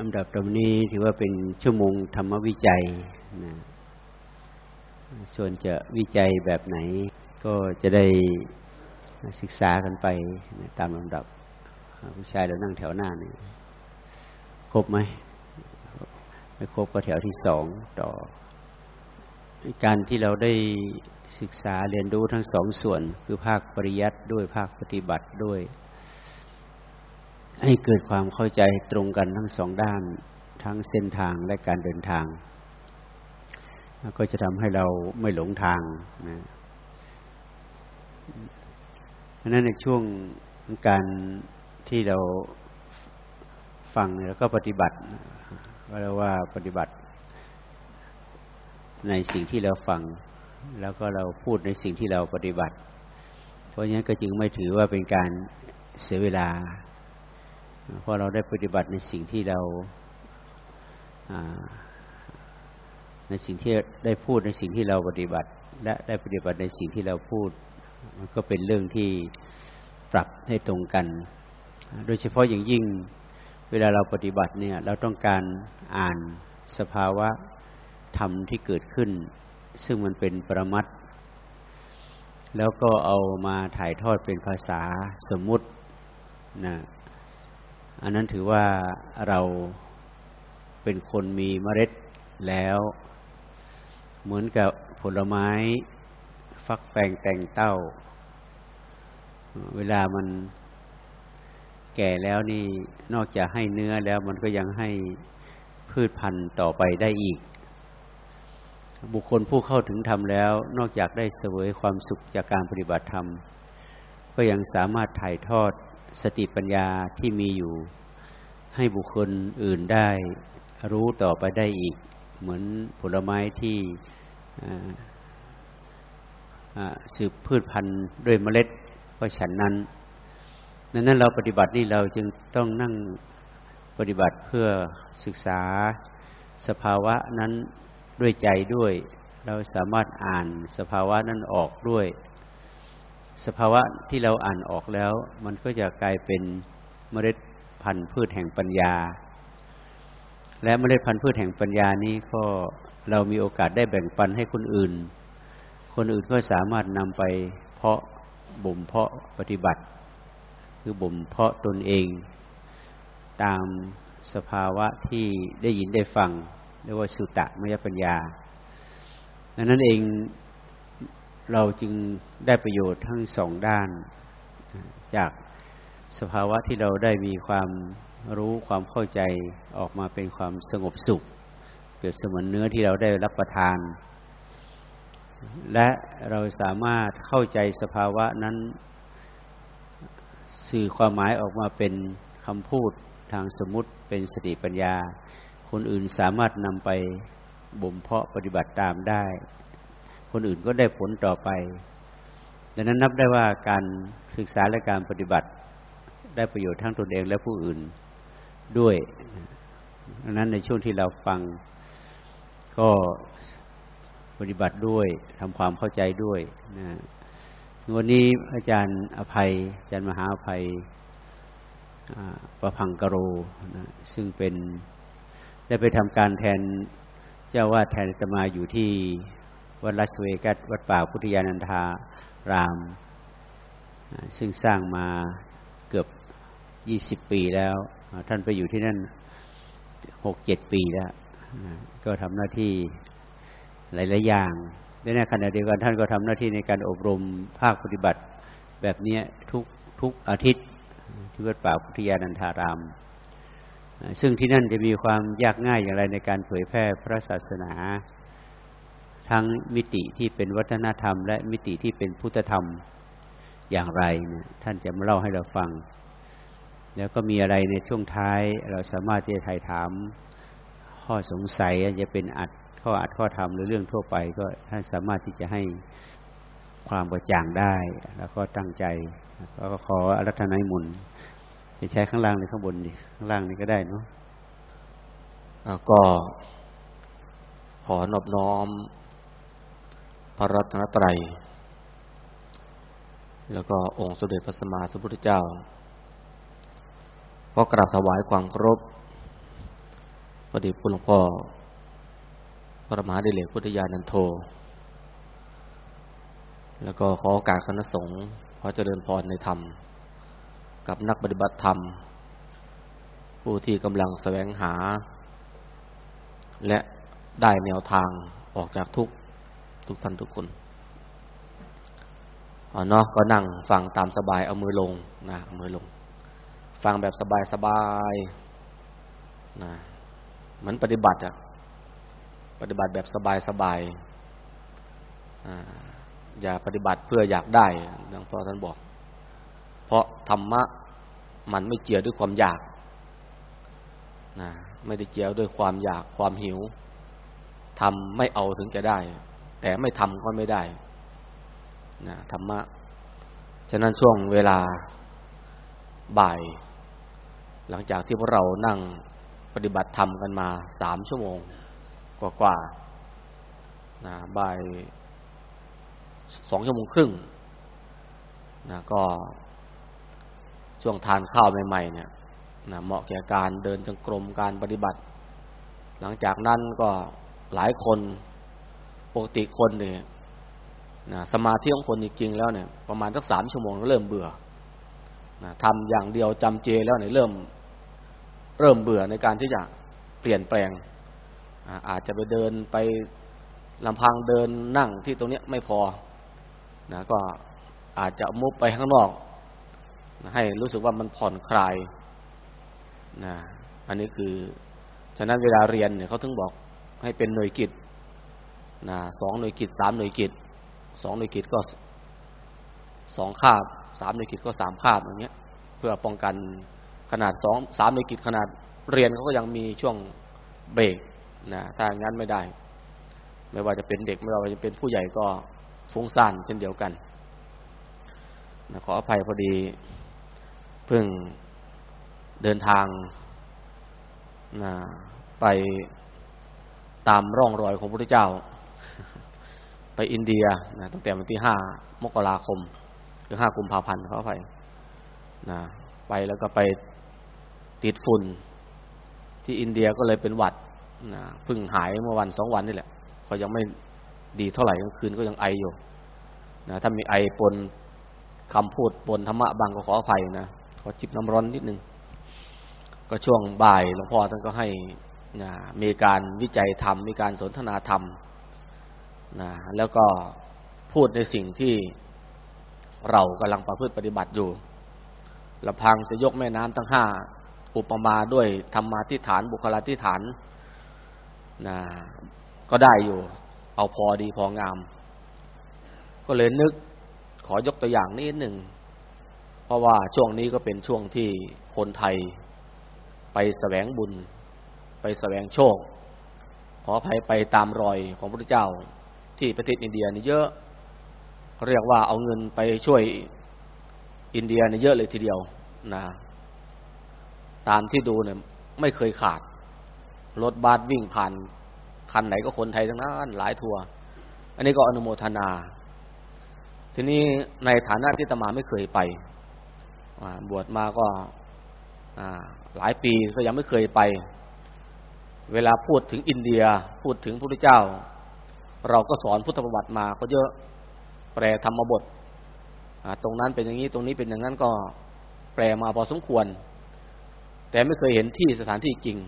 ลำดับตรงนี้ถือว่าเป็นชั่วโมงธรรมวิจัยนะส่วนจะวิจัยแบบไหน ก็จะได้ศึกษากันไปนะตามลำดับ ผู้ชายเรานั่งแถวหน้านี่ครบไหมไม่ครบก็แถวที่สองต่อ การที่เราได้ศึกษาเรียนรู้ทั้งสองส่วน คือภาคปริยัติด้วยภาคปฏิบัติด้วย ให้เกิดความเข้าใจตรงกันทั้งสองด้าน ทั้งเส้นทางและการเดินทาง ก็จะทำให้เราไม่หลงทางนะดังนั้นในช่วงการที่เราฟังแล้วก็ปฏิบัติก็เรียกว่าปฏิบัติ ในสิ่งที่เราฟัง แล้วก็เราพูดในสิ่งที่เราปฏิบัติ เพราะฉะนั้นก็จึงไม่ถือว่าเป็นการเสียเวลา เพราะเราได้ปฏิบัติในสิ่งที่เราในสิ่งที่ได้พูดในสิ่งที่เราปฏิบัติ และได้ปฏิบัติในสิ่งที่เราพูด มันก็เป็นเรื่องที่ปรับให้ตรงกัน โดยเฉพาะอย่างยิ่งเวลาเราปฏิบัติเนี่ย เราต้องการอ่านสภาวะธรรมที่เกิดขึ้น ซึ่งมันเป็นประมัดแล้วก็เอามาถ่ายทอดเป็นภาษาสมมุตินะ อันนั้นถือว่าเราเป็นคนมีเมล็ดแล้ว เหมือนกับผลไม้ ฟักแปงแต่งเต้า เวลามันแก่แล้วนี่นอกจากให้เนื้อแล้วมันก็ยังให้พืชพันธุ์ต่อไปได้อีก บุคคลผู้เข้าถึงธรรมแล้ว นอกจากได้เสวยความสุขจากการปฏิบัติธรรม ก็ยังสามารถถ่ายทอด สติปัญญาที่มีอยู่ให้บุคคลอื่นได้รู้ต่อไปได้อีก เหมือนผลไม้ที่สืบพืชพันธุ์ด้วยเมล็ดก็ฉันนั้นดังนั้นเราปฏิบัตินี่เราจึงต้องนั่งปฏิบัติเพื่อศึกษาสภาวะนั้นด้วยใจด้วย เราสามารถอ่านสภาวะนั้นออกด้วย สภาวะที่เราอ่านออกแล้ว มันก็จะกลายเป็นเมล็ดพันธุ์พืชแห่งปัญญา และเมล็ดพันธุ์พืชแห่งปัญญานี้ก็เรามีโอกาสได้แบ่งปันให้คนอื่น คนอื่นก็สามารถนำไปเพาะบ่มเพาะปฏิบัติ คือบ่มเพาะตนเอง ตามสภาวะที่ได้ยินได้ฟังเรียกว่าสุตตะมยปัญญาดังนั้นเอง เราจึงได้ประโยชน์ทั้งสองด้าน จากสภาวะที่เราได้มีความรู้ความเข้าใจออกมาเป็นความสงบสุข เปรียบเสมือนเนื้อที่เราได้รับประทาน และเราสามารถเข้าใจสภาวะนั้น สื่อความหมายออกมาเป็นคำพูดทางสมมุติเป็นสติปัญญา คนอื่นสามารถนำไปบ่มเพาะปฏิบัติตามได้ คนอื่นก็ได้ผลต่อไป ดังนั้นนับได้ว่าการศึกษาและการปฏิบัติได้ประโยชน์ทั้งตนเองและผู้อื่นด้วยดังนั้นในช่วงที่เราฟังก็ปฏิบัติด้วยทำความเข้าใจด้วยนะวันนี้อาจารย์อภัย อาจารย์มหาอภัยประพังกโรนะซึ่งเป็นได้ไปทำการแทนเจ้าวาดแทนตมาอยู่ที่ วัดรัชเวกัสวัดป่าพุทธยานันทาราม ซึ่งสร้างมาเกือบยี่สิบปีแล้ว ท่านไปอยู่ที่นั่นหกเจ็ดปีแล้ว ก็ทำหน้าที่หลาย ๆ อย่างในขณะเดียวกันท่านก็ทำหน้าที่ในการอบรมภาคปฏิบัติแบบนี้ทุกทุกอาทิตย์ที่วัดป่าพุทธยานันทาราม ซึ่งที่นั่นจะมีความยากง่ายอย่างไรในการเผยแพร่พระศาสนา ทั้งมิติที่เป็นวัฒนธรรม และมิติที่เป็นพุทธธรรมอย่างไรเนี่ยท่านจะมาเล่าให้เราฟัง แล้วก็มีอะไรในช่วงท้าย เราสามารถที่จะถ่ายถาม ข้อสงสัยจะเป็นอัดข้ออัดข้อธรรมหรือเรื่องทั่วไป ก็ท่านสามารถที่จะให้ความกระจ่างได้ แล้วก็ตั้งใจก็ขออารัธนายมุนจะใช้ข้างล่างหรือข้างบนดิข้างล่างนี่ก็ได้เนาะก็ขอนอบน้อม พระรัตนตรัย แล้วก็องค์สมเด็จพระสัมมาสัมพุทธเจ้า ก็กราบถวายความเคารพอดีคุณหลวงพ่อ พระมหาดิเลกพุทธญาณันโท แล้วก็ขอโอกาสคณะสงฆ์ขอเจริญพรในธรรม กับนักปฏิบัติธรรม ผู้ที่กำลังแสวงหา และได้แนวทางออกจากทุกข์ ทุกท่านทุกคนอ๋อเนาะก็นั่งฟังตามสบายเอามือลงนะมือลง ฟังแบบสบายสบายนะเหมือนปฏิบัติอะปฏิบัติแบบสบายสบายอย่าปฏิบัติเพื่ออยากได้ดังพ่อท่านบอก เพราะธรรมะมันไม่เจียวด้วยความอยากนะไม่ได้เจียวด้วยความอยากความหิวทำไม่เอาถึงจะได้ แต่ไม่ทำก็ไม่ได้นะธรรมะ ฉะนั้นช่วงเวลาบ่าย หลังจากที่พวกเรานั่งปฏิบัติธรรมกันมาสามชั่วโมง กว่ากว่านะบ่ายสองชั่วโมงครึ่งนะก็ช่วงทานข้าวใหม่ๆเนี่ยนะเหมาะแก่การเดินจงกรมการปฏิบัติ หลังจากนั้นก็หลายคน ปกติคนเนี่ยนะสมาธิของคนจริงๆแล้วเนี่ย ประมาณสักสามชั่วโมงก็เริ่มเบื่อนะทำอย่างเดียวจำเจแล้วเนี่ยเริ่ม เริ่มเบื่อในการที่จะเปลี่ยนแปลง อาจจะไปเดินไปลำพังเดินนั่งที่ตรงนี้ไม่พอนะก็อาจจะมุบไปข้างนอกนะให้รู้สึกว่ามันผ่อนคลายนะอันนี้คือ ฉะนั้นเวลาเรียนเนี่ยเขาถึงบอกให้เป็นหน่วยกิจ นะสองหน่วยกิจสามหน่วยกิจสองหน่วยกิจก็สองคาบสามหน่วยกิจก็สามคาบอย่างเงี้ย เพื่อป้องกันขนาดสองสามหน่วยกิจขนาดเรียนเขาก็ยังมีช่วงเบรกนะถ้าอย่างนั้นไม่ได้ ไม่ว่าจะเป็นเด็กไม่ว่าจะเป็นผู้ใหญ่ก็ฟุ้งซ่านเช่นเดียวกันนะขออภัยพอดีเพิ่งเดินทางนะไปตามร่องรอยของพระพุทธเจ้า ไปอินเดียนะตั้งแต่วันที่ห้ามกราคมหรือห้ากุมภาพันธ์เขาไปนะไปแล้วก็ไปติดฝุ่น ที่อินเดียก็เลยเป็นหวัดนะพิ่งหายเมื่อวันสองวันนี่แหละเขายังไม่ดีเท่าไหร่กลางคืนก็ยังไออยู่นะถ้ามีไอปนคำพูดปนธรรมะบางก็ขออภัยนะขอจิบน้ำร้อนนิดนึง ก็ช่วงบ่ายหลวงพ่อท่านก็ให้นะมีการวิจัยธรรม มีการสนทนาธรรม นะแล้วก็พูดในสิ่งที่เรากำลังประพฤติปฏิบัติอยู่ลำพังจะยกแม่น้ำทั้งห้าอุปมาด้วยธรรมาทิฐานบุคลาทิฐานนะก็ได้อยู่ เอาพอดีพองาม ก็เลยนึกขอยกตัวอย่างนิดหนึ่ง เพราะว่าช่วงนี้ก็เป็นช่วงที่คนไทยไปแสวงบุญ ไปแสวงโชคขออภัยไปตามรอยของพระเจ้า ที่ประเทศอินเดียนี่เยอะเรียกว่าเอาเงินไปช่วยอินเดียนี่เยอะเลยทีเดียวนะตามที่ดูเนี่ยไม่เคยขาด รถบัสวิ่งผ่านคันไหนก็คนไทยทั้งนั้นหลายทัวร์อันนี้ก็อนุโมทนา ทีนี้ในฐานะที่ตมาไม่เคยไปบวชมาก็หลายปีก็ยังไม่เคยไป เวลาพูดถึงอินเดีย พูดถึงพระพุทธเจ้า เราก็สอนพุทธประวัติมาก็เยอะแปลธรรมบทตรงนั้นเป็นอย่างนี้ตรงนี้เป็นอย่างนั้นก็แปลมาพอสมควร แต่ไม่เคยเห็นที่สถานที่จริง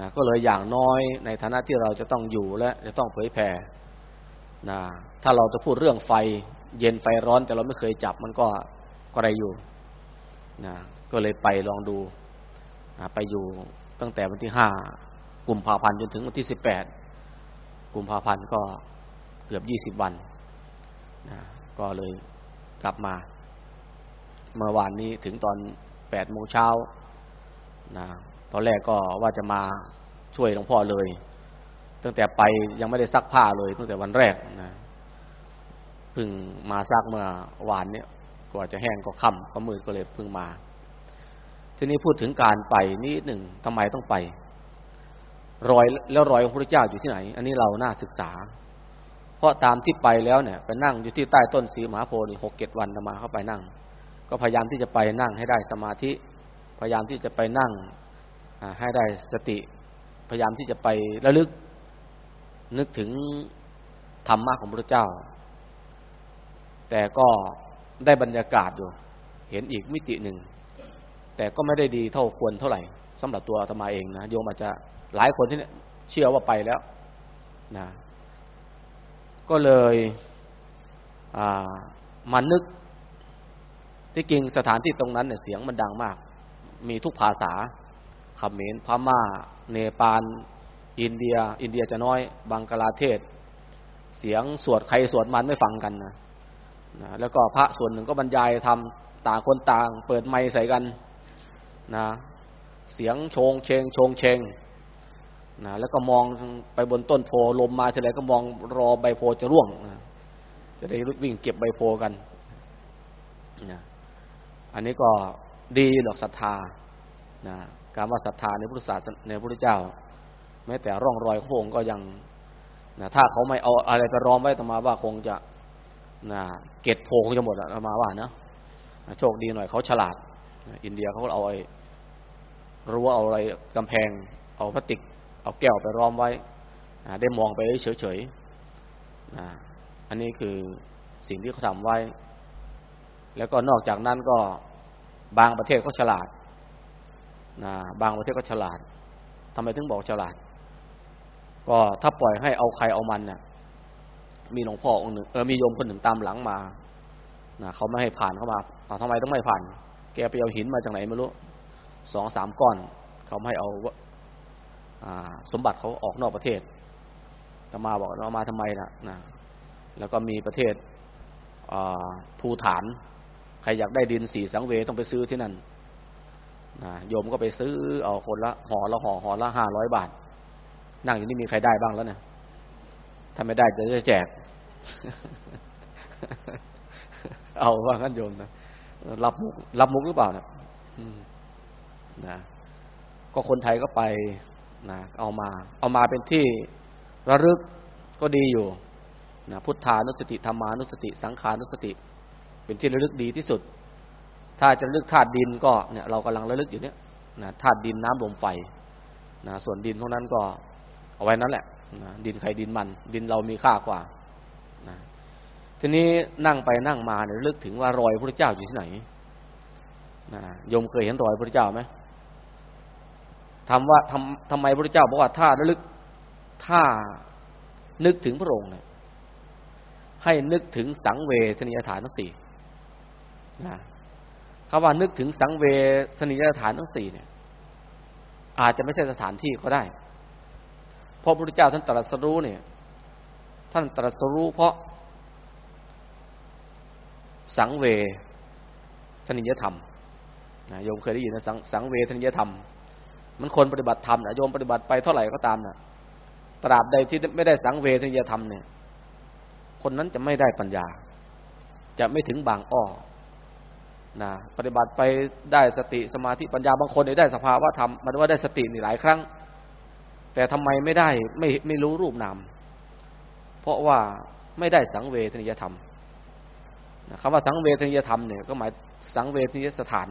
นะก็เลยอย่างน้อยในฐานะที่เราจะต้องอยู่และจะต้องเผยแผ่นะถ้าเราจะพูดเรื่องไฟ เย็นไฟร้อนแต่เราไม่เคยจับมันก็ก็ไรอยู่นะก็เลยไปลองดูนะไปอยู่ตั้งแต่วันที่ห้ากุมภาพันธ์จนถึงวันที่สิบแปด กุมภาพันธ์ก็เกือบยี่สิบวันนะก็เลยกลับมา เมื่อวานนี้ถึงตอนแปดโมงเช้านะตอนแรกก็ว่าจะมาช่วยหลวงพ่อเลย ตั้งแต่ไปยังไม่ได้ซักผ้าเลยตั้งแต่วันแรกนะเพิ่งมาซักเมื่อวานเนี่ยกว่าจะแห้งก็ค่ำก็มืดก็เลยเพิ่งมา ทีนี้พูดถึงการไปนิดหนึ่งทำไมต้องไป รอยแล้วรอยของพระเจ้าอยู่ที่ไหน อันนี้เราน่าศึกษา เพราะตามที่ไปแล้วเนี่ยไปนั่งอยู่ที่ใต้ต้นสีมหาโพธิ์หกเจ็ดวันมาเข้าไปนั่ง ก็พยายามที่จะไปนั่งให้ได้สมาธิ พยายามที่จะไปนั่งให้ได้สติ พยายามที่จะไประลึก นึกถึงธรรมะของพระเจ้า แต่ก็ได้บรรยากาศอยู่ เห็นอีกมิติหนึ่ง แต่ก็ไม่ได้ดีเท่าควรเท่าไหร่สำหรับตัวอาตมาเองนะโยมอาจจะ หลายคนที่เชื่อว่าไปแล้วนะก็เลยมานึก ที่จริงสถานที่ตรงนั้นเนี่ยเสียงมันดังมาก มีทุกภาษาเขมรพม่า เนปาลอินเดีย อินเดียจะน้อย บังกลาเทศ เสียงสวดใครสวดมันไม่ฟังกันนะนะแล้วก็พระส่วนหนึ่งก็บรรยายทำต่างคนต่าง เปิดไมค์ใส่กันนะ เสียงโชงเชงโชงเชง นะแล้วก็มองไปบนต้นโพลมมาเฉลยก็มองรอใบโพจะร่วงนะจะได้วิ่งเก็บใบโพกันนะอันนี้ก็ดีหรอกศรัทธานะการว่าศรัทธาในพุทธศาสนาในพระพุทธเจ้า แม้แต่ร่องรอยโค้งก็ยังนะถ้าเขาไม่เอาอะไรไปร้อมไว้ตมาว่าคงจะนะเกตโพคงจะหมดอะตมาว่านะโชคดีหน่อยเขาฉลาด อินเดียเขาเอาไอ้รั้วเอาอะไรกำแพงเอาพลาสติก เอาแก้วไปร้อมไว้ได้มองไปเฉยๆนะอันนี้คือสิ่งที่เขาทำไว้ แล้วก็นอกจากนั้นก็บางประเทศเขาฉลาดนะบางประเทศก็ฉลาดทำไมถึงบอกฉลาด ก็ถ้าปล่อยให้เอาใครเอามันเนี่ยมีหลวงพ่อองค์หนึ่งเออมีโยมคนหนึ่งตามหลังมานะเขาไม่ให้ผ่านเข้ามาเอาทำไมต้องไม่ผ่าน แกไปเอาหินมาจากไหนไม่รู้สองสามก้อน เขาไม่ให้เอา สมบัติเขาออกนอกประเทศตมาบอกว่ามาทำไมล่ะนะ แล้วก็มีประเทศภูฐาน ใครอยากได้ดินสีสังเวต้องไปซื้อที่นั่นนะโยมก็ไปซื้อเอาคนละห่อละห่อห่อละห้าร้อยบาท นั่งอยู่นี่มีใครได้บ้างแล้วเนี่ยถ้าไม่ได้จะแจก เอาว่างั้นโยมนะรับมุกรับมุกหรือเปล่านะนะ ก็คนไทยก็ไป นะเอามา เอามาเป็นที่ระลึกก็ดีอยู่นะพุทธานุสติธรรมานุสติ สังขานุสติ เป็นที่ระลึกดีที่สุด ถ้าจะระลึกธาตุดินก็เนี่ยเรากำลังระลึกอยู่เนี่ยนะธาตุดินน้ำลมไฟนะส่วนดินพวกนั้นก็เอาไว้นั้นแหละนะดินใครดินมัน ดินเรามีค่ากว่านะทีนี้นั่งไปนั่งมาเนี่ยลึกถึงว่ารอยพระเจ้าอยู่ที่ไหนนะโยมเคยเห็นรอยพระเจ้าไหม ทำว่าทำทำไมพระเจ้าบอกว่าถ้าระลึกถ้านึกถึงพระองค์เนี่ยให้นึกถึงสังเวชนียฐานทั้งสี่นะคำว่านึกถึงสังเวชนียฐานทั้งสี่เนี่ย อาจจะไม่ใช่สถานที่ก็ได้ เพราะพระพุทธเจ้าท่านตรัสรู้เนี่ย ท่านตรัสรู้เพราะ สังเวชนิยธรรมนะโยมเคยได้ยินนะสังสังเวชนิยธรรม มันคนปฏิบัติธรรมนะโยมปฏิบัติไปเท่าไหร่ก็ตามนะตราบใดที่ไม่ได้สังเวชนิยธรรมเนี่ย คนนั้นจะไม่ได้ปัญญา จะไม่ถึงบางอ้อนะปฏิบัติไปได้สติสมาธิปัญญาบางคนได้สภาวะธรรมมันว่าได้สตินี่หลายครั้ง แต่ทำไมไม่ได้ไม่ไม่รู้รูปนามเพราะว่าไม่ได้สังเวทนิยธรรมคำว่าสังเวทนิยธรรมเนี่ยก็หมายสังเวทนิยสถาน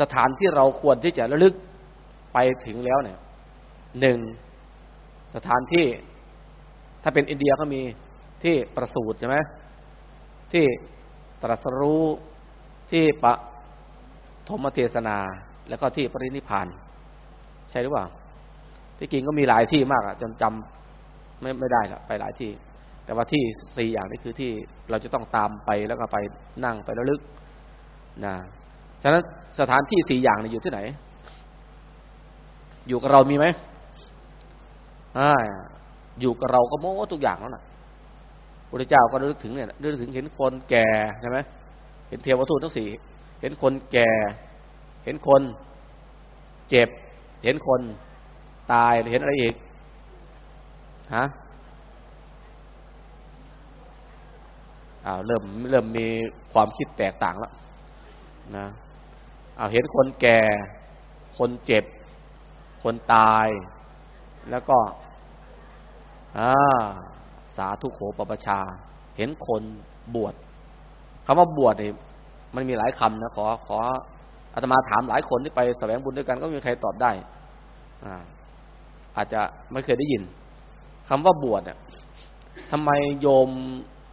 สถานที่เราควรที่จะระลึก ไปถึงแล้วเนี่ยหนึ่งสถานที่ ถ้าเป็นอินเดียก็มีที่ประสูติใช่ไหมที่ตรัสรู้ที่ปะธมเทศนา แล้วก็ที่ปรินิพานใช่หรือเปล่า ที่จริงก็มีหลายที่มากอะจนจำไม่ไม่ได้ละไปหลายที่ แต่ว่าที่สี่อย่างนี้คือที่เราจะต้องตามไปแล้วก็ไปนั่งไประลึกนะฉะนั้นสถานที่สี่อย่างนี้อยู่ที่ไหน อยู่กับเรามีไหมอ่าอยู่กับเราก็โม้ทุกอย่างแล้วนะพระเจ้าก็นึกถึงเนี่ยนึกถึงเห็นคนแก่ใช่ไหมเห็นเทวทูตทั้งสี่เห็นคนแก่ เห็นคนเจ็บ เห็นคนตายเห็นอะไรอีกฮะอ้าวเริ่มเริ่มมีความคิดแตกต่างแล้วนะอ้าวเห็นคนแก่ คนเจ็บ คนตาย แล้วก็สาธุโขปปชา เห็นคนบวชคำว่าบวชเนี่ยมันมีหลายคำนะขอขออาตมาถามหลายคนที่ไปแสวงบุญด้วยกัน ก็มีใครตอบได้อ่าอาจจะไม่เคยได้ยินคำว่าบวชเนี่ยทำไมโยม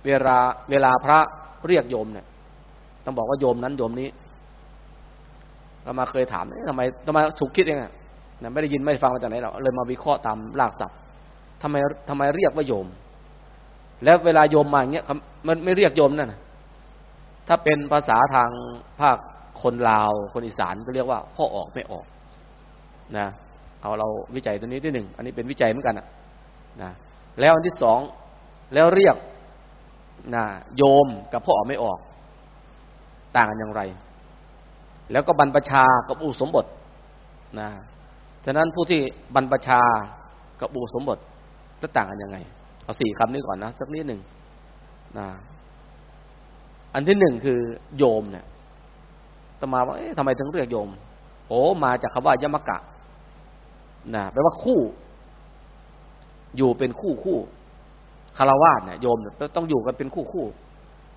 เวลาเวลาพระเรียกโยมเนี่ย ต้องบอกว่าโยมนั้นโยมนี้เรามาเคยถามทำไมทำไมถูกคิดเองอะ ไม่ได้ยินไม่ได้ฟังมาจากไหนเราเลยมาวิเคราะห์ตามรากศัพท์ทำไมทำไมเรียกว่าโยม แล้วเวลาโยมมาอย่างเงี้ยมันไม่เรียกโยมนั่นนะถ้าเป็นภาษาทางภาคคนลาวคนอีสานก็เรียกว่าพ่อออกไม่ออก นะ เอาเราวิจัยตัวนี้ที่หนึ่งอันนี้เป็นวิจัยเหมือนกันนะนะแล้วอันที่สองแล้วเรียกนะโยมกับพ่อออกไม่ออก ต่างกันอย่างไร แล้วก็บรรพชากับอุสมบทนะ ฉะนั้นผู้ที่บรรพชากับอุสมบทแล้วต่างกันยังไง เอาสี่คำนี้ก่อนนะสักนิดหนึ่งนะอันที่หนึ่งคือโยมเนี่ยตมาว่าทำไมถึงเรียกโยม โอ้มาจากคำว่ายมกะนะแปลว่าคู่ อยู่เป็นคู่คู่คารวาสเนี่ยโยมต้องอยู่กันเป็นคู่คู่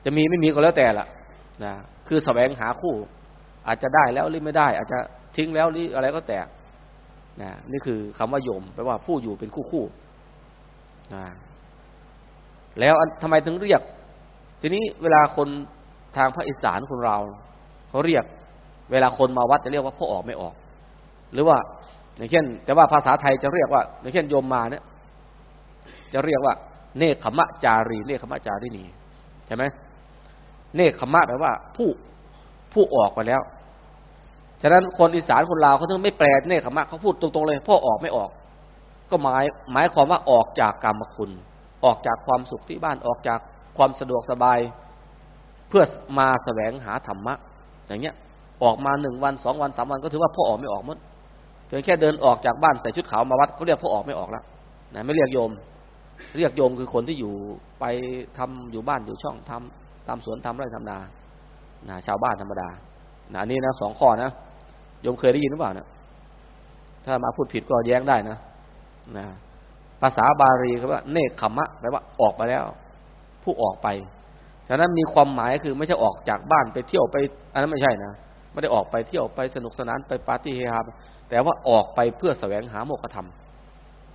จะมีไม่มีก็แล้วแต่ละนะคือแสวงหาคู่ อาจจะได้แล้วหรือไม่ได้ อาจจะทิ้งแล้วหรืออะไรก็แต่ นะนี่คือคำว่าโยมแปลว่าผู้อยู่เป็นคู่คู่นะแล้วทำไมถึงเรียก ทีนี้เวลาคนทางภาคอีสานคนเราเขาเรียก เวลาคนมาวัดจะเรียกว่าพ่อออกไม่ออก หรือว่า อย่างเช่น แต่ว่าภาษาไทยจะเรียกว่า อย่างเช่นโยมมาเนี่ย จะเรียกว่า เนคขมะจารี เนคขมะจารีนีใช่ไหมเนคขมะแปลว่า ผู้ผู้ออกไปแล้ว ฉะนั้นคนอีสานคนลาวเขาถึงไม่แปลเนคขมะเขาพูดตรงๆเลยพ่อออกไม่ออก ก็หมายหมายความว่าออกจากกรรมคุณ ออกจากความสุขที่บ้านออกจากความสะดวกสบาย เพื่อมาแสวงหาธรรมะ อย่างเงี้ย ออกมาหนึ่งวันสองวันสามวันก็ถือว่าพ่อออกไม่ออกมั้งเพียงแค่เดินออกจากบ้านใส่ชุดขาวมาวัดเขาเรียกพ่อออกไม่ออกแล้วนะไม่เรียกโยม เรียกโยมคือคนที่อยู่ไปทำอยู่บ้านอยู่ช่องทำตามสวนทำไร่ทำนานะชาวบ้านธรรมดานะอันนี้นะสองข้อนะ โยมเคยได้ยินหรือเปล่าเนะถ้ามาพูดผิดก็แย้งได้นะนะภาษาบาลีเขาว่าเนคขมะแปลว่าออกไปแล้ว ผู้ออกไปฉะนั้นมีความหมายคือไม่ใช่ออกจากบ้านไปเที่ยวไป อันนั้นไม่ใช่นะไม่ได้ออกไปเที่ยวไปสนุกสนานไปปาร์ตี้เฮฮาแต่ว่าออกไปเพื่อแสวงหาโมกธรรม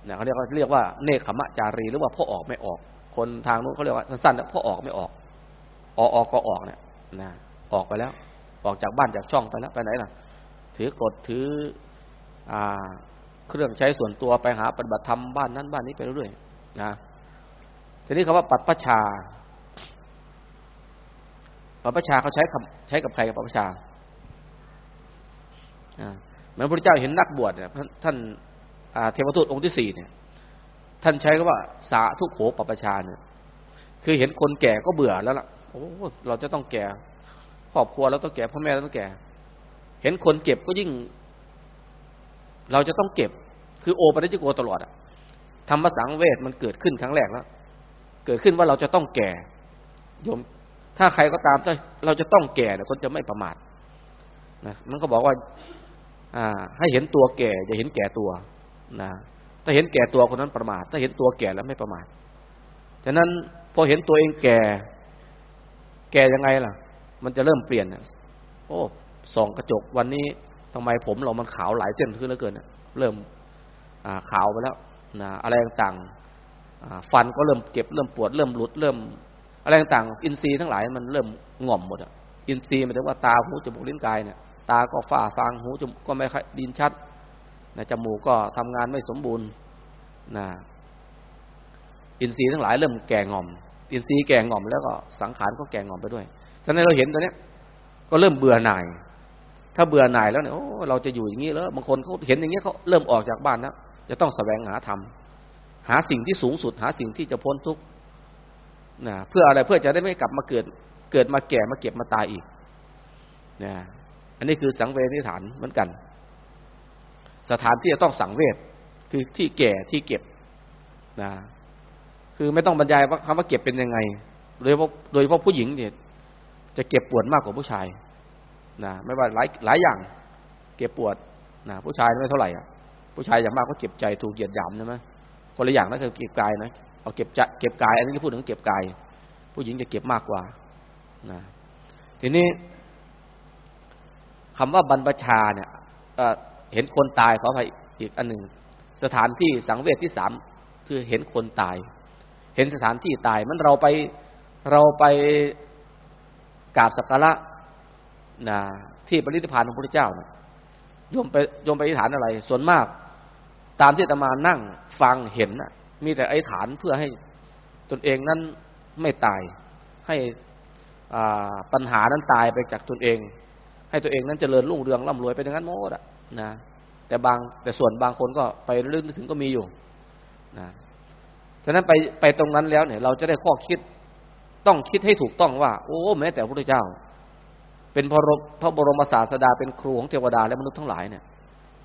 เนี่ยเขาเรียกว่าเรียกว่าเนคขมะจารีหรือว่าพ่อออกไม่ออก คนทางนู้นเขาเรียกว่าสั้นๆพ่อออกไม่ออกออกก็ออกเนี่ยนะออกไปแล้ว ออกจากบ้านจากช่องไปแล้วไปไหนล่ะ ถือกดถืออ่าเครื่องใช้ส่วนตัวไปหาปฏิบัติธรรมบ้านนั้นบ้านนี้ไปเรื่อยๆนะทีนี้คำว่า ปัตปชา ปัปชาเขาใช้ใช้กับใครกับปัปชาเหมือนพระเจ้าเห็นนักบวชเนี่ยท่านเทวทูตองค์ที่สี่เนี่ย ท่านใช้คำว่าสาทุโขปัปชาเนี่ยคือเห็นคนแก่ก็เบื่อแล้วล่ะโอ้เราจะต้องแก่ครอบครัวเราต้องแก่พ่อแม่เราต้องแก่ เห็นคนเก็บก็ยิ่ง เราจะต้องเก็บ คือโอปัญจิโกตลอดอะธรรมสังเวชมันเกิดขึ้นครั้งแรกแล้วเกิดขึ้นว่าเราจะต้องแก่โยม ถ้าใครก็ตามถ้าเราจะต้องแก่เนี่ยคนจะไม่ประมาทนะมันก็บอกว่า อ่า ให้เห็นตัวแก่อย่าเห็นแก่ตัวนะถ้าเห็นแก่ตัวคนนั้นประมาท ถ้าเห็นตัวแก่แล้วไม่ประมาทฉะนั้นพอเห็นตัวเองแก่ แก่ยังไงล่ะ มันจะเริ่มเปลี่ยนโอ้ ส่องกระจกวันนี้ทำไมผมเรามันขาวหลายเส้นขึ้นแล้วเกินเริ่มอ่าขาวไปแล้วนะอะไรต่างๆฟันก็เริ่มเก็บเริ่มปวดเริ่มหลุดเริ่ม อะไรต่างอินทรีย์ทั้งหลายมันเริ่มง่อมหมดอะอินทรีย์หมายถึงว่าตาหูจมูกลิ้นกายเนี่ยตาก็ฝ้าฟางหูจมูกก็ไม่ค่อยดินชัดนะจมูกก็ทำงานไม่สมบูรณ์นะอินทรีย์ทั้งหลายเริ่มแก่งอม อินทรีย์แก่งอมแล้วก็สังขารก็แก่งอมไปด้วย ฉะนั้นเราเห็นตัวเนี้ย ก็เริ่มเบื่อหน่าย ถ้าเบื่อหน่ายแล้วเนี่ยโอ้เราจะอยู่อย่างนี้แล้วบางคนเขาเห็นอย่างนี้เขาเริ่มออกจากบ้านแล้วจะต้องแสวงหาธรรมหาสิ่งที่สูงสุด หาสิ่งที่จะพ้นทุกข์นะเพื่ออะไรเพื่อจะได้ไม่กลับมาเกิด เกิดมาแก่มาเก็บมาตายอีกนะอันนี้คือสังเวชนิฐานเหมือนกัน สถานที่จะต้องสังเวชคือที่แก่ที่เก็บนะคือไม่ต้องบรรยายว่าคำว่าเก็บเป็นยังไง โดยเฉพาะโดยเฉพาะผู้หญิงเนี่ยจะเก็บปวดมากกว่าผู้ชาย นะไม่ว่าหลายหลายอย่าง เก็บปวดนะผู้ชายไม่เท่าไหร่อะผู้ชายอย่างมากก็เก็บใจถูกเหยียดหยามใช่ไหมคนละอย่างนั่นคือเก็บกายนะเอาเก็บจะเก็บกาย อันนี้พูดถึงเก็บกาย ผู้หญิงจะเก็บมากกว่านะทีนี้คำว่าบรรพชาเนี่ยเห็นคนตายขอไปอีกอันหนึ่งสถานที่สังเวชที่สามคือเห็นคนตาย เห็นสถานที่ตายมันเราไปเราไปกราบสักการะ นะที่ปริธิพานของพระเจ้านะโยมไปโยมไปอธิษฐานอะไร ส่วนมาก ตามที่ตมานั่งฟังเห็นนะมีแต่อธิษฐานเพื่อให้ตนเองนั้นไม่ตาย ให้ปัญหานั้นตายไปจากตนเอง ให้ตัวเองนั้นเจริญรุ่งเรืองร่ำรวยไปอย่างนั้นหมดะนะแต่บางแต่ส่วนบางคนก็ไปลื่นถึงก็มีอยู่นะฉะนั้นไปไปตรงนั้นแล้วเนี่ย เราจะได้ข้อคิดต้องคิดให้ถูกต้องว่า โอ้แม้แต่พระพุทธเจ้า เป็นพระพระบรมศาสดาเป็นครูของเทวดาและมนุษย์ทั้งหลายเนี่ย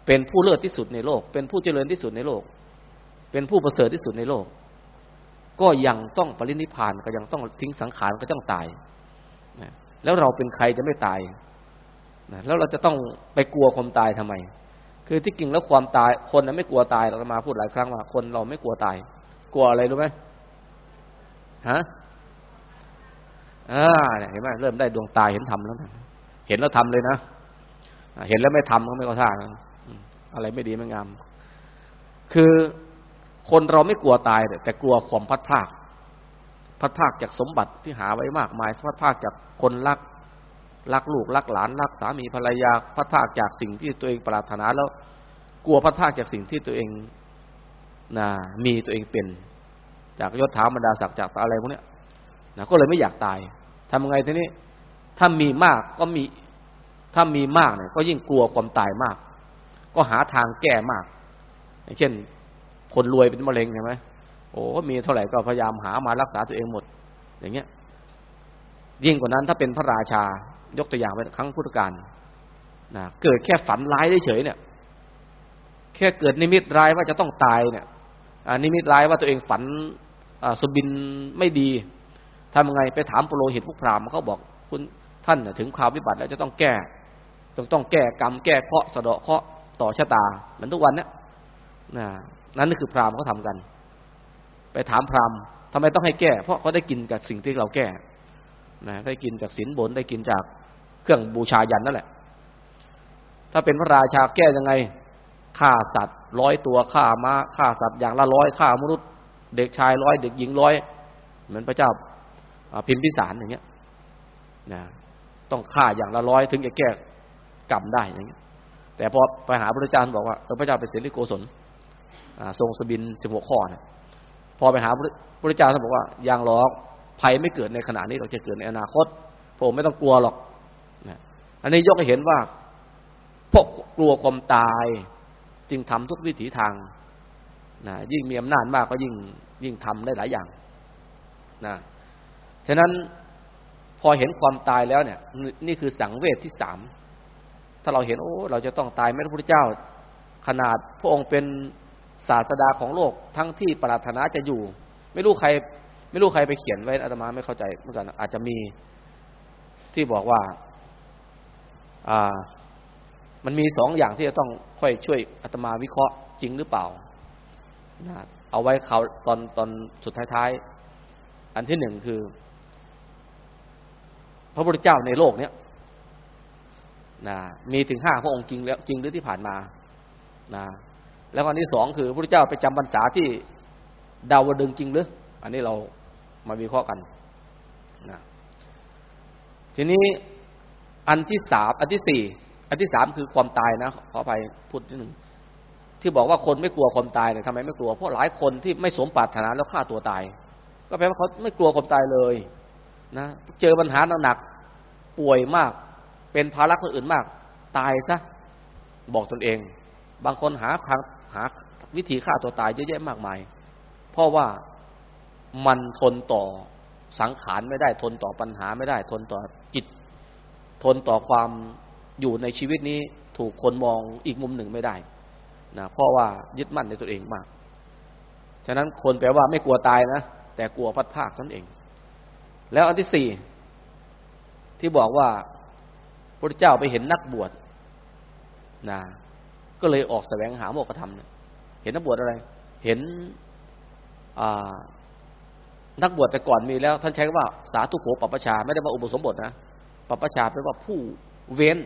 เป็นผู้เลิศที่สุดในโลก เป็นผู้เจริญที่สุดในโลก เป็นผู้ประเสริฐที่สุดในโลก ก็ยังต้องปรินิพานก็ยังต้องทิ้งสังขารก็ต้องตายแล้วเราเป็นใครจะไม่ตายแล้วเราจะต้องไปกลัวความตายทำไม คือที่จริงแล้วความตาย คนนั้นไม่กลัวตายเรามาพูดหลายครั้งว่าคนเราไม่กลัวตาย กลัวอะไรรู้ไหมฮะ อ่าเห็นไหมเริ่มได้ดวงตาเห็นธรรมแล้วเห็นแล้วทำเลยนะเห็นแล้วไม่ทำก็ไม่ก็ท่าอะไรไม่ดีไม่งาม คือคนเราไม่กลัวตายแต่กลัวความพัดพลากพัดพลากจากสมบัติที่หาไว้มากมายพัดพลากจากคนรักรักลูกรักหลานรักสามีภรรยาพัดพากจากสิ่งที่ตัวเองปรารถนาแล้ว กลัวพัดพากจากสิ่งที่ตัวเองนะมีตัวเองเป็น จากยศถาบรรดาศักดิ์จากอะไรพวกนี้ นะก็เลยไม่อยากตายทำยังไงทีนี้ ถ้ามีมากก็มี ถ้ามีมากเนี่ย ก็ยิ่งกลัวความตายมาก ก็หาทางแก้มาก อย่างเช่น คนรวยเป็นมะเร็งใช่ไหมโอ้มีเท่าไหร่ก็พยายามหามารักษาตัวเองหมด อย่างเงี้ย ยิ่งกว่านั้นถ้าเป็นพระราชา ยกตัวอย่างไปครั้งพุทธกาลนะเกิดแค่ฝันร้ายเฉยเนี่ย แค่เกิดนิมิตร้ายว่าจะต้องตายเนี่ยนิมิตร้ายว่าตัวเองฝันสุบินไม่ดี ทำไงไปถามปุโรหิตพวกพราหมณ์เขาบอกคุณท่านถึงข่าววิบัติแล้วจะต้องแก้ต้องต้องแก้กรรมแก้เคราะห์สะเดาะเคราะห์ต่อชะตาเหมือนทุกวันเนี้ยนะนั่นคือพราหมณ์เขาทากัน ไปถามพราหมณ์ทำไมต้องให้แก้ เพราะเขาได้กินกับสิ่งที่เราแก้นะได้กินจากศีลบนได้กินจากเครื่องบูชายันนั่นแหละ ถ้าเป็นพระราชาแก้ยังไงฆ่าสัตว์ร้อยตัวฆ่าม้าฆ่าสัตว์อย่างละร้อยฆ่ามนุษย์ เด็กชายร้อยเด็กหญิงร้อยเหมือนพระเจ้า พิมพิสารอย่างเงี้ยนะต้องฆ่าอย่างละร้อยถึงจะแก้กรรมได้อย่างเงี้ย แต่พอไปหาพระเจ้าบอกว่าพระเจ้าเป็นเสรีโกศลทรงสบินสิบหกข้อนะพอไปหาพระเจ้าท่านบอกว่าอย่างหรอกภัยไม่เกิดในขณะนี้เราจะเกิดในอนาคตผมไม่ต้องกลัวหรอกนะอันนี้ยกให้เห็นว่าพวกกลัวความตายจึงทำทุกวิถีทางนะยิ่งมีอำนาจมากก็ยิ่งยิ่งทำได้หลายอย่างนะ ฉะนั้นพอเห็นความตายแล้วเนี่ย นี่คือสังเวชที่สามถ้าเราเห็นโอ้เราจะต้องตายแม้พระพุทธเจ้า ขนาดพระองค์เป็นศาสดาของโลกทั้งที่ปรารถนาจะอยู่ ไม่รู้ใคร ไม่รู้ใครไปเขียนไว้อาตมาไม่เข้าใจเหมือนกันอาจจะมีที่บอกว่า อ่า มันมีสองอย่างที่จะต้องค่อยช่วยอาตมาวิเคราะห์จริงหรือเปล่านะเอาไว้เขาตอนตอนสุดท้ายๆอันที่หนึ่งคือ พระพุทธเจ้าในโลกเนี้ยนะมีถึงห้าพระองค์จริงแล้วจริงหรือที่ผ่านมานะแล้วอันที่สองคือพระพุทธเจ้าไปจำพรรษาที่ดาวดึงจริงหรืออันนี้เรามาวิเคราะห์กันนะทีนี้อันที่สามอันที่สี่อันที่สามคือความตายนะขอไปพูดนิดหนึ่งที่บอกว่าคนไม่กลัวความตายเนี่ยทำไมไม่กลัวเพราะหลายคนที่ไม่สมปรารถนาแล้วฆ่าตัวตาย ก็แปลว่าเขาไม่กลัวความตายเลย นะเจอปัญหาหนักๆป่วยมาก เป็นภาระคนอื่นมาก ตายซะบอกตนเอง บางคนหาทางหาวิธีฆ่าตัวตายเยอะแยะมากมาย เพราะว่ามันทนต่อสังขารไม่ได้ทนต่อปัญหาไม่ได้ ทนต่อจิต ทนต่อความอยู่ในชีวิตนี้ถูกคนมองอีกมุมหนึ่งไม่ได้นะเพราะว่ายึดมั่นในตัวเองมาก ฉะนั้นคนแปลว่าไม่กลัวตายนะ แต่กลัวพัดภาคนั่นเอง แล้วอันที่สี่ที่บอกว่าพระเจ้าไปเห็นนักบวชนะก็เลยออกแสวงหาโมกขธรรมเนี่ยเห็นนักบวชอะไร เห็นนักบวชแต่ก่อนมีแล้ว ท่านใช้คำว่า สาธุโขปปชา ไม่ได้ว่าอุปสมบทนะปปชาแปลว่าผู้เว้น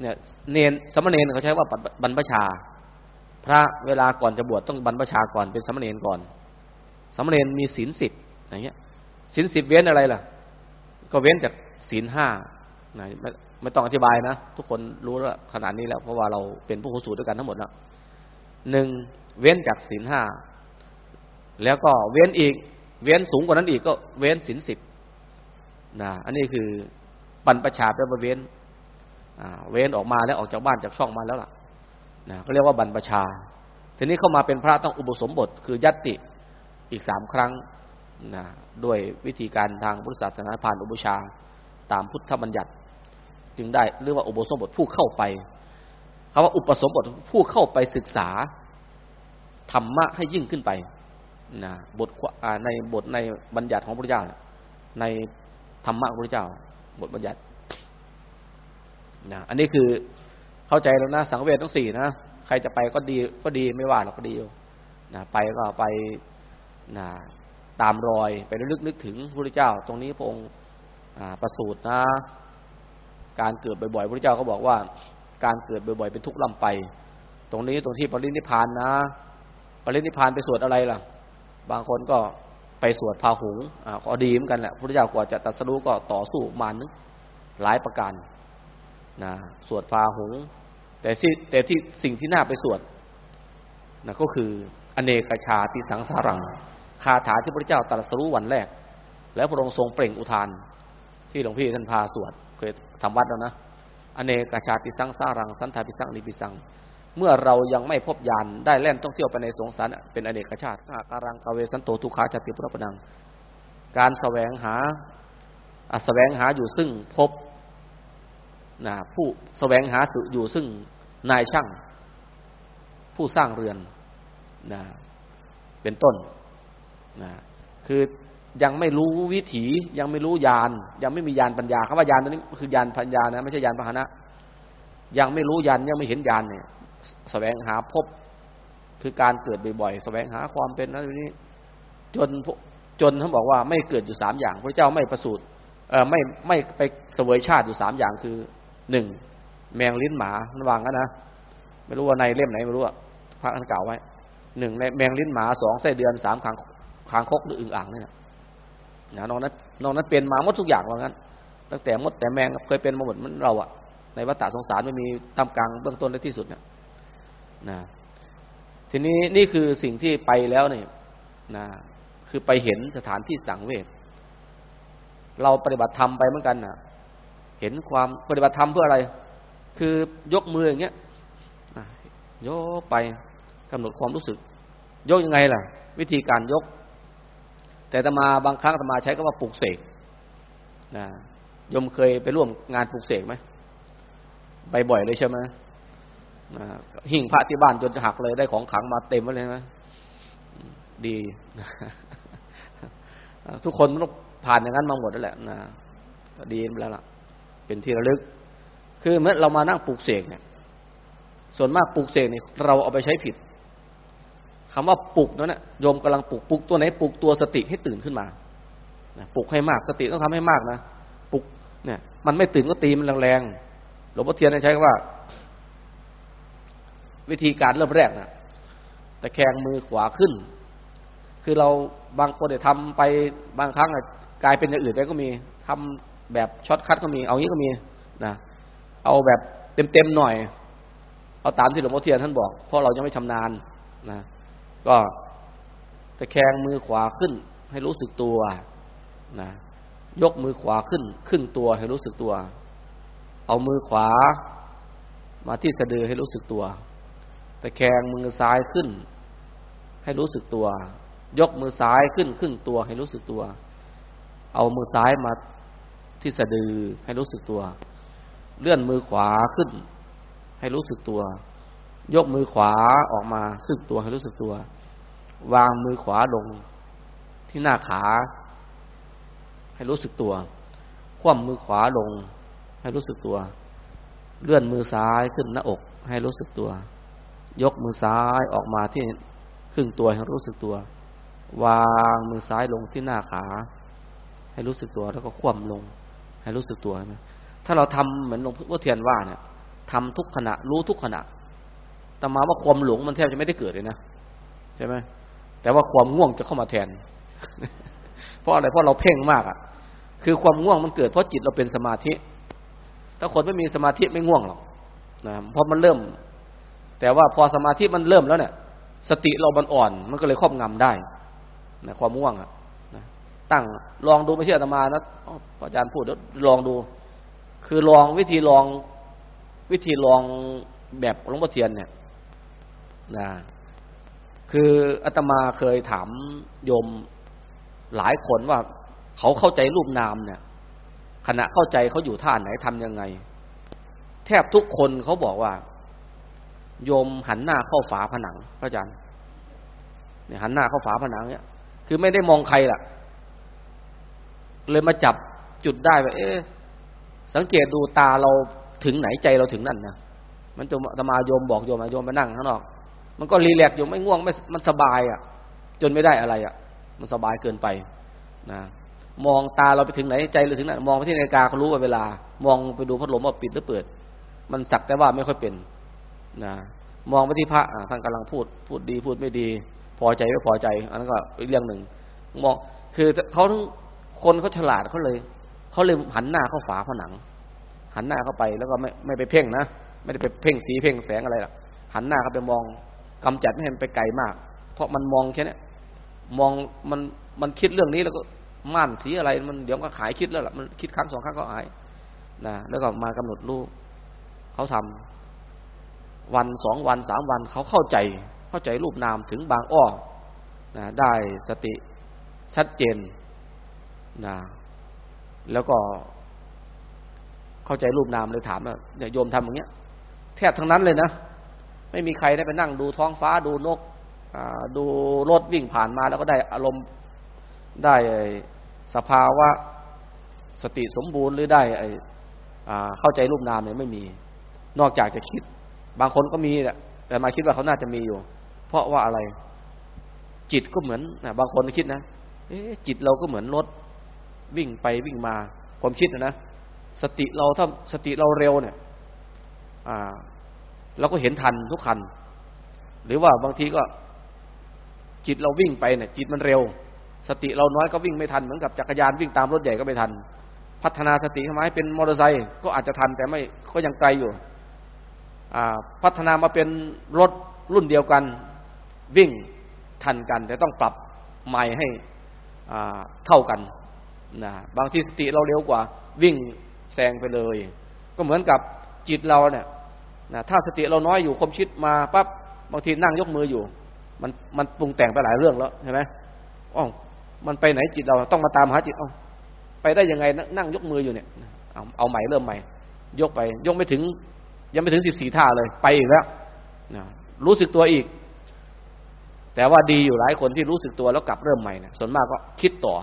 เนี่ยเนนสมณเณรเขาใช้ว่าบรรพชา พระเวลาก่อนจะบวชต้องบรรพชาก่อนเป็นสมณเณรก่อนสมณเณรมีศีลสิบอย่างเงี้ย ศีลสิบเว้นอะไรล่ะ ก็เว้นจากศีลห้านะไม่ไม่ต้องอธิบายนะ ทุกคนรู้แล้วขนาดนี้แล้ว เพราะว่าเราเป็นผู้ขุสูตรด้วยกันทั้งหมดแล้วหนึ่งเว้นจากศีลห้าแล้วก็เว้นอีก เว้นสูงกว่านั้นอีกก็เว้นศีลสิบนะอันนี้คือบรรพชาเป็นเว้นเว้นออกมาแล้วออกจากบ้านจากช่องมาแล้วล่ะนะก็เรียกว่าบรรพชา ทีนี้เข้ามาเป็นพระต้องอุปสมบท คือยัตติอีกสามครั้ง นะด้วยวิธีการทางพุทธศาสนาผ่านอุปชา ตามพุทธบัญญัติ จึงได้เรียกว่าอุปสมบทผู้เข้าไปคำว่าอุปสมบทผู้เข้าไปศึกษาธรรมะให้ยิ่งขึ้นไปนะบทในบทในบัญญัติของพระเจ้า ในธรรมะของพระเจ้า บทบัญญัตินะอันนี้คือเข้าใจแล้วนะสังเวชทั้งสี่นะใครจะไปก็ดีก็ดีไม่ว่าหรอกก็ดีนะไปก็ไปนะ ตามรอยไปลึกนึกถึงพระเจ้า ตรงนี้พระองค์ประสูตรนะ การเกิดบ่อยๆพระเจ้าก็บอกว่า การเกิดบ่อยๆเป็นทุกข์ล่ำไป ตรงนี้ตรงที่ปรินิพานนะปรินิพานไปสวดอะไรล่ะ บางคนก็ไปสวดพาหุงอ่าก็ดีเหมือนกันแหละพระเจ้ากว่าจะตัดสู้ก็ต่อสู้มานึหลายประการนะสวดพาหุง แต่ที่แต่ที่สิ่งที่น่าไปสวดนะก็คืออเนกชาติสังสารัง คาถาที่พระเจ้าตรัสรู้วันแรก แล้วพระองค์ทรงเปล่งอุทาน ที่หลวงพี่ท่านพาสวดเคยทำวัดแล้วนะอเนกชาติสังสารังสันทาปิสังนิปิสัง เมื่อเรายังไม่พบยานได้แล่นต้องเที่ยวไปในสงสารเป็นอเนกชาติการังกเวสันโตทุขาจติพุทธปนัง การแสวงหาแสวงหาอยู่ซึ่งพบนะผู้แสวงหาสุอยู่ซึ่งนายช่าง ผู้สร้างเรือนนะเป็นต้น นะคือยังไม่รู้วิถียังไม่รู้ยาน ยังไม่มียานปัญญาคำว่ายานตัวนี้คือยานปัญญานะไม่ใช่ยานพาหนะ ยังไม่รู้ยานยังไม่เห็นยานเนี่ยแสวงหาพบคือการเกิดบ่อยๆแสวงหาความเป็นนั้นนี้ จนจนเขาบอกว่าไม่เกิดอยู่สามอย่าง พระเจ้าไม่ประสูติเออไม่ไม่ไปเสวยชาติอยู่สามอย่างคือหนึ่งแมงลิ้นหมามันวางกันนะไม่รู้ว่าในเล่มไหนไม่รู้อะพระท่านกล่าไว้หนึ่งในแมงลิ้นหมาสองไส้เดือนสามขาง ขางคกหรืออึ่งอ่างเนี่ยนะนอกนั้นนอกนั้นเป็นมาหมดทุกอย่างว่างั้น ตั้งแต่มดแต่แมงเคยเป็นมาหมดมันเราอะในวัฏฏะสงสารไม่มีตามกลางเบื้องต้นและที่สุดเนี่ยนะทีนี้นี่คือสิ่งที่ไปแล้วเนี่ยนะคือไปเห็นสถานที่สังเวชเราปฏิบัติธรรมไปเหมือนกันนะเห็นความปฏิบัติธรรมเพื่ออะไร คือยกมืออย่างเงี้ยยกไปกำหนดความรู้สึก ยกยังไงล่ะ วิธีการยก แต่ตมาบางครั้งตมาใช้คำว่าปลุกเสกนะยมเคยไปร่วมงานปลุกเสกไหมไปบ่อยเลยใช่ไหมนะหิ่งพระที่บ้านจนจะหักเลยได้ของขังมาเต็มเลยนะดี ทุกคนต้องผ่านอย่างนั้นมาหมดแล้วแหละนะดีแล้วล่ะ เป็นที่ระลึก คือเมื่อเรามานั่งปลูกเสกเนี่ย ส่วนมากปลูกเสกเนี่ยเราเอาไปใช้ผิด คำว่าปลุกนั้นนะโยมกำลังปลุกปลุกตัวไหนปลุกตัวสติให้ตื่นขึ้นมาปลุกให้มากสติต้องทำให้มากนะปลุกเนี่ย มันไม่ตื่นก็ตีมันแรงๆหลวงพ่อเทียนใช้คำว่า วิธีการเริ่มแรกนะตะแคงมือขวาขึ้น คือเราบางคนเนี่ยทำไปบางครั้งกลายเป็นอย่างอื่นไปก็มีทำแบบ shortcut ก็มี เอางี้ก็มีนะเอาแบบเต็มๆหน่อย เอาตามที่หลวงพ่อเทียนท่านบอกเพราะเรายังไม่ชำนาญนะ ก็ตะแคงมือขวาขึ้น ให้รู้สึกตัวนะยกมือขวาขึ้นครึ่งตัวให้รู้สึกตัว เอามือขวา มาที่สะดือให้รู้สึกตัว ตะแคงมือซ้ายขึ้น ให้รู้สึกตัว ยกมือซ้ายขึ้นครึ่งตัวให้รู้สึกตัว เอามือซ้ายมาที่สะดือให้รู้สึกตัว เลื่อนมือขวาขึ้น ให้รู้สึกตัว ยกมือขวาออกมาสึกตัวให้รู้สึกตัว วางมือขวาลงที่หน้าขา ให้รู้สึกตัว คว่ำมือขวาลง ให้รู้สึกตัว เลื่อนมือซ้ายขึ้นหน้าอก ให้รู้สึกตัว ยกมือซ้ายออกมาที่ครึ่งตัวให้รู้สึกตัว วางมือซ้ายลงที่หน้าขา ให้รู้สึกตัวแล้วก็คว่ำลง ให้รู้สึกตัวไหมถ้าเราทำเหมือนหลวงพ่อเทียนว่าเนี่ยทำทุกขณะ รู้ทุกขณะ แต่มาว่าความหลงมันแทบจะไม่ได้เกิดเลยนะใช่ไหมแต่ว่าความง่วงจะเข้ามาแทน เพราะอะไรเพราะเราเพ่งมากอะ คือความง่วงมันเกิดเพราะจิตเราเป็นสมาธิ ถ้าคนไม่มีสมาธิไม่ง่วงหรอกนะเพราะมันเริ่ม แต่ว่าพอสมาธิมันเริ่มแล้วเนี่ย สติเรามันอ่อน มันก็เลยครอบงำได้นะความง่วงอะนะตั้งลองดูไม่เชื่อตมานะอาจารย์พูดลองดู คือลองวิธีลองวิธีลองแบบหลวงพ่อเทียนเนี่ย นะคืออาตมาเคยถามโยมหลายคนว่าเขาเข้าใจรูปนามเนี่ย ขณะเข้าใจเขาอยู่ท่าไหนทำยังไง แทบทุกคนเขาบอกว่า โยมหันหน้าเข้าฝาผนังพระอาจารย์เนี่ยหันหน้าเข้าฝาผนังเนี่ย คือไม่ได้มองใครล่ะ เลยมาจับจุดได้ว่าเอ๊สังเกตดูตาเราถึงไหนใจเราถึงนั่นนะมันจะตมาโยมบอกโยมโยมมานั่งข้างนอก มันก็รีแลกอยู่ไม่ง่วงไม่มันสบายอะ จนไม่ได้อะไรอะ มันสบายเกินไปนะมองตาเราไปถึงไหนใจเราถึงไหนมองไปที่นาฬิกาเขารู้ว่าเวลา มองไปดูพัดลมว่าปิดหรือเปิด มันสักแต่ว่าไม่ค่อยเป็นนะมองไปที่พระท่านกำลังพูด พูดดีพูดไม่ดี พอใจไม่พอใจ อันนั้นก็อีกเรื่องหนึ่งมองคือเขาทั้งคนเขาฉลาดเขาเลยเขาเลยหันหน้าเข้าฝาผนัง หันหน้าเข้าไปแล้วก็ไม่ไม่ไปเพ่งนะไม่ได้ไปเพ่งสีเพ่งแสงอะไรหรอกหันหน้าเข้าไปมอง กำจัดไม่ให้มันไปไกลมาก เพราะมันมองแค่นี้มองมันมันคิดเรื่องนี้แล้วก็ม่านสีอะไรมันเดี๋ยวก็ขายคิดแล้วล่ะมันคิดครั้งสองครั้งก็หายนะแล้วก็มากำหนดรูปเขาทำวันสองวันสามวันเขาเข้าใจ เข้าใจรูปนามถึงบางอ้อนะได้สติชัดเจนนะแล้วก็เข้าใจรูปนามเลยถามว่าเนี่ยโยมทำอย่างเงี้ย แทบทั้งนั้นเลยนะ ไม่มีใครได้ไปนั่งดูท้องฟ้าดูนกดูรถวิ่งผ่านมาแล้วก็ได้อารมณ์ได้สภาวะสติสมบูรณ์หรือได้เข้าใจรูปนามเนี่ยไม่มี นอกจากจะคิด บางคนก็มีแหละแต่มาคิดว่าเขาน่าจะมีอยู่ เพราะว่าอะไร จิตก็เหมือนบางคนคิดนะจิตเราก็เหมือนรถวิ่งไปวิ่งมาความคิดนะนะสติเราถ้าสติเราเร็วเนี่ย เราก็เห็นทันทุกคัน หรือว่าบางทีก็จิตเราวิ่งไปเนี่ยจิตมันเร็ว สติเราน้อยก็วิ่งไม่ทันเหมือนกับจักรยานวิ่งตามรถใหญ่ก็ไม่ทัน พัฒนาสติทำไมเป็นมอเตอร์ไซค์ก็อาจจะทันแต่ไม่ก็ยังไกลอยู่พัฒนามาเป็นรถรุ่นเดียวกัน วิ่งทันกัน แต่ต้องปรับใหม่ให้เท่ากันนะบางทีสติเราเร็วกว่า วิ่งแซงไปเลย ก็เหมือนกับจิตเราเนี่ย นะถ้าสติเราน้อยอยู่คมชิดมาปั๊บบางทีนั่งยกมืออยู่ มันมันปรุงแต่งไปหลายเรื่องแล้วใช่ไหมอ๋อมันไปไหนจิตเราต้องมาตามหาจิตอ๋อไปได้ยังไงนั่งยกมืออยู่เนี่ยเอาเอาใหม่เริ่มใหม่ ยกไป ยกไม่ถึง ยังไม่ถึงสิบสี่ท่าเลยไปอีกแล้วนะรู้สึกตัวอีก แต่ว่าดีอยู่หลายคนที่รู้สึกตัวแล้วกลับเริ่มใหม่นะส่วนมากก็คิดต่อ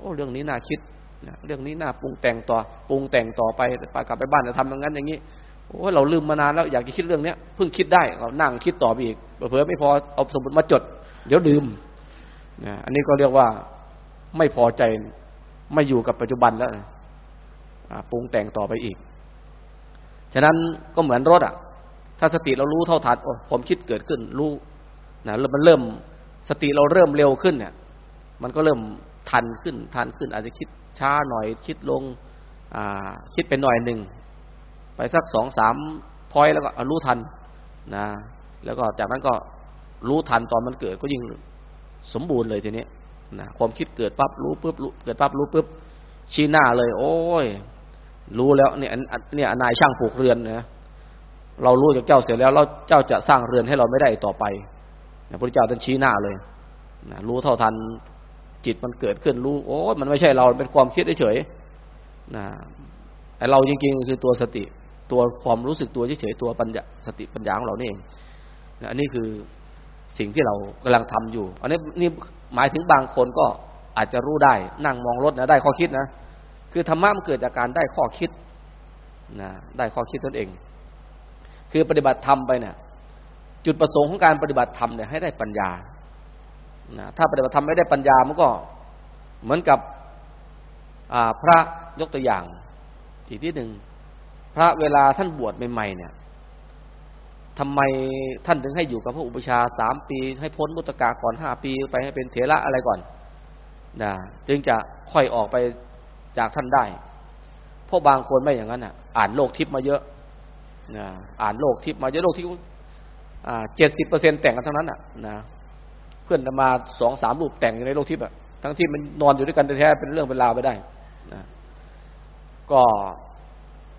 โอ้เรื่องนี้น่าคิดเรื่องนี้น่าปรุงแต่งต่อปรุงแต่งต่อไปไปกลับไปบ้านจะทำอย่างนั้นอย่างนี้ โอ้เราลืมมานานแล้วอยากจะคิดเรื่องเนี้ยเพิ่งคิดได้เรานั่งคิดต่อไปอีกเผื่อไม่พอเอาสมุดมาจด เดี๋ยวลืมนะอันนี้ก็เรียกว่าไม่พอใจไม่อยู่กับปัจจุบันแล้วปรุงแต่งต่อไปอีก ฉะนั้นก็เหมือนรถอะ ถ้าสติเรารู้เท่าทันโอ้ผมคิดเกิดขึ้นรู้นะแล้วมันเริ่มสติเราเริ่มเร็วขึ้นเนี่ย มันก็เริ่มทันขึ้นทันขึ้น อาจจะคิดช้าหน่อยคิดลง อ่า คิดเป็นหน่อยหนึ่ง ไปสักสองสามพอยแล้วก็รู้ทันนะแล้วก็จากนั้นก็รู้ทันตอนมันเกิดก็ยิ่งสมบูรณ์เลยทีนี้นะความคิดเกิดปั๊บรู้ปุ๊บเกิดปั๊บรู้ปุ๊บชี้หน้าเลย โอ้ย รู้แล้วเนี่ยเนี่ยนายช่างปลูกเรือนนะเรารู้จากเจ้าเสร็จแล้วเราเจ้าจะสร้างเรือนให้เราไม่ได้ต่อไปพระพุทธเจ้าท่านชี้หน้าเลยนะรู้เท่าทันจิตมันเกิดขึ้นรู้โอ้มันไม่ใช่เราเป็นความคิดเฉยๆนะไอเราจริงๆ คือตัวสติ ตัวความรู้สึกตัวเฉยๆตัวปัญญาสติปัญญาของเราเนี่เองอันนี้คือสิ่งที่เรากำลังทำอยู่ อันนี้นี่หมายถึงบางคนก็อาจจะรู้ได้นั่งมองรถนะได้ข้อคิดนะคือธรรมะมันเกิดจากการได้ข้อคิดนะได้ข้อคิดตนเอง คือปฏิบัติธรรมไปเนี่ยจุดประสงค์ของการปฏิบัติธรรมเนี่ยให้ได้ปัญญานะถ้าปฏิบัติธรรมไม่ได้ปัญญามันก็เหมือนกับพระยกตัวอย่างอีกที่หนึ่ง พระเวลาท่านบวชใหม่ๆเนี่ยทำไมท่านถึงให้อยู่กับพระอุปชาสามปี ให้พ้นมุตกาก่อนห้าปีไปให้เป็นเถระอะไรก่อนนะจึงจะค่อยออกไปจากท่านได้ เพราะบางคนไม่อย่างนั้นอะ อ่านโลกทิพย์มาเยอะนะอ่านโลกทิพย์มาเยอะโลกทิพย์เจ็ดสิบเปอร์เซ็นแต่งกันทั้งนั้นอะนะเพื่อนมาสองสามรูปแต่งอยู่ในโลกทิพย์อะทั้งที่มันนอนอยู่ด้วยกันแท้ๆเป็นเรื่องเป็นราวไปได้นะก็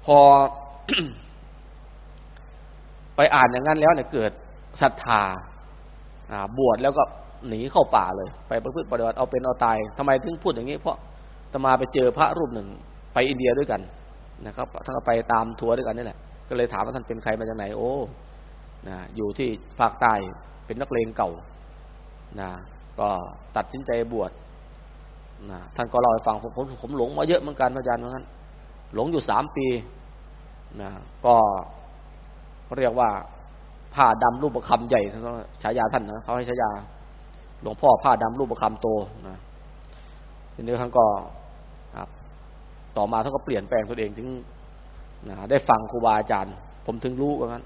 พอไปอ่านอย่างนั้นแล้วเนี่ยเกิดศรัทธาบวชแล้วก็หนีเข้าป่าเลย ไปประพฤติปฏิบัติเอาเป็นเอาตายทำไมถึงพูดอย่างนี้ เพราะตมาไปเจอพระรูปหนึ่งไปอินเดียด้วยกันนะครับท่านก็ไปตามทัวร์ด้วยกันนี่แหละ ก็เลยถามว่าท่านเป็นใครมาจากไหน โอ้นะอยู่ที่ภาคใต้เป็นนักเลงเก่านะก็ตัดสินใจบวชนะท่านก็เล่าให้ฟังผมผมผมหลงมาเยอะเหมือนกันอาจารย์เหมือนกัน หลงอยู่สามปีนะก็เรียกว่าผ้าดำรูปประคำใหญ่ท่าฉายาท่านนะเขาให้ฉายา หลวงพ่อผ้าดำรูปประคำโตนะทีนี้ท่านก็ครับต่อมาท่านก็เปลี่ยนแปลงตัวเองถึงนะได้ฟังครูบาอาจารย์ ผมถึงรู้ว่างั้น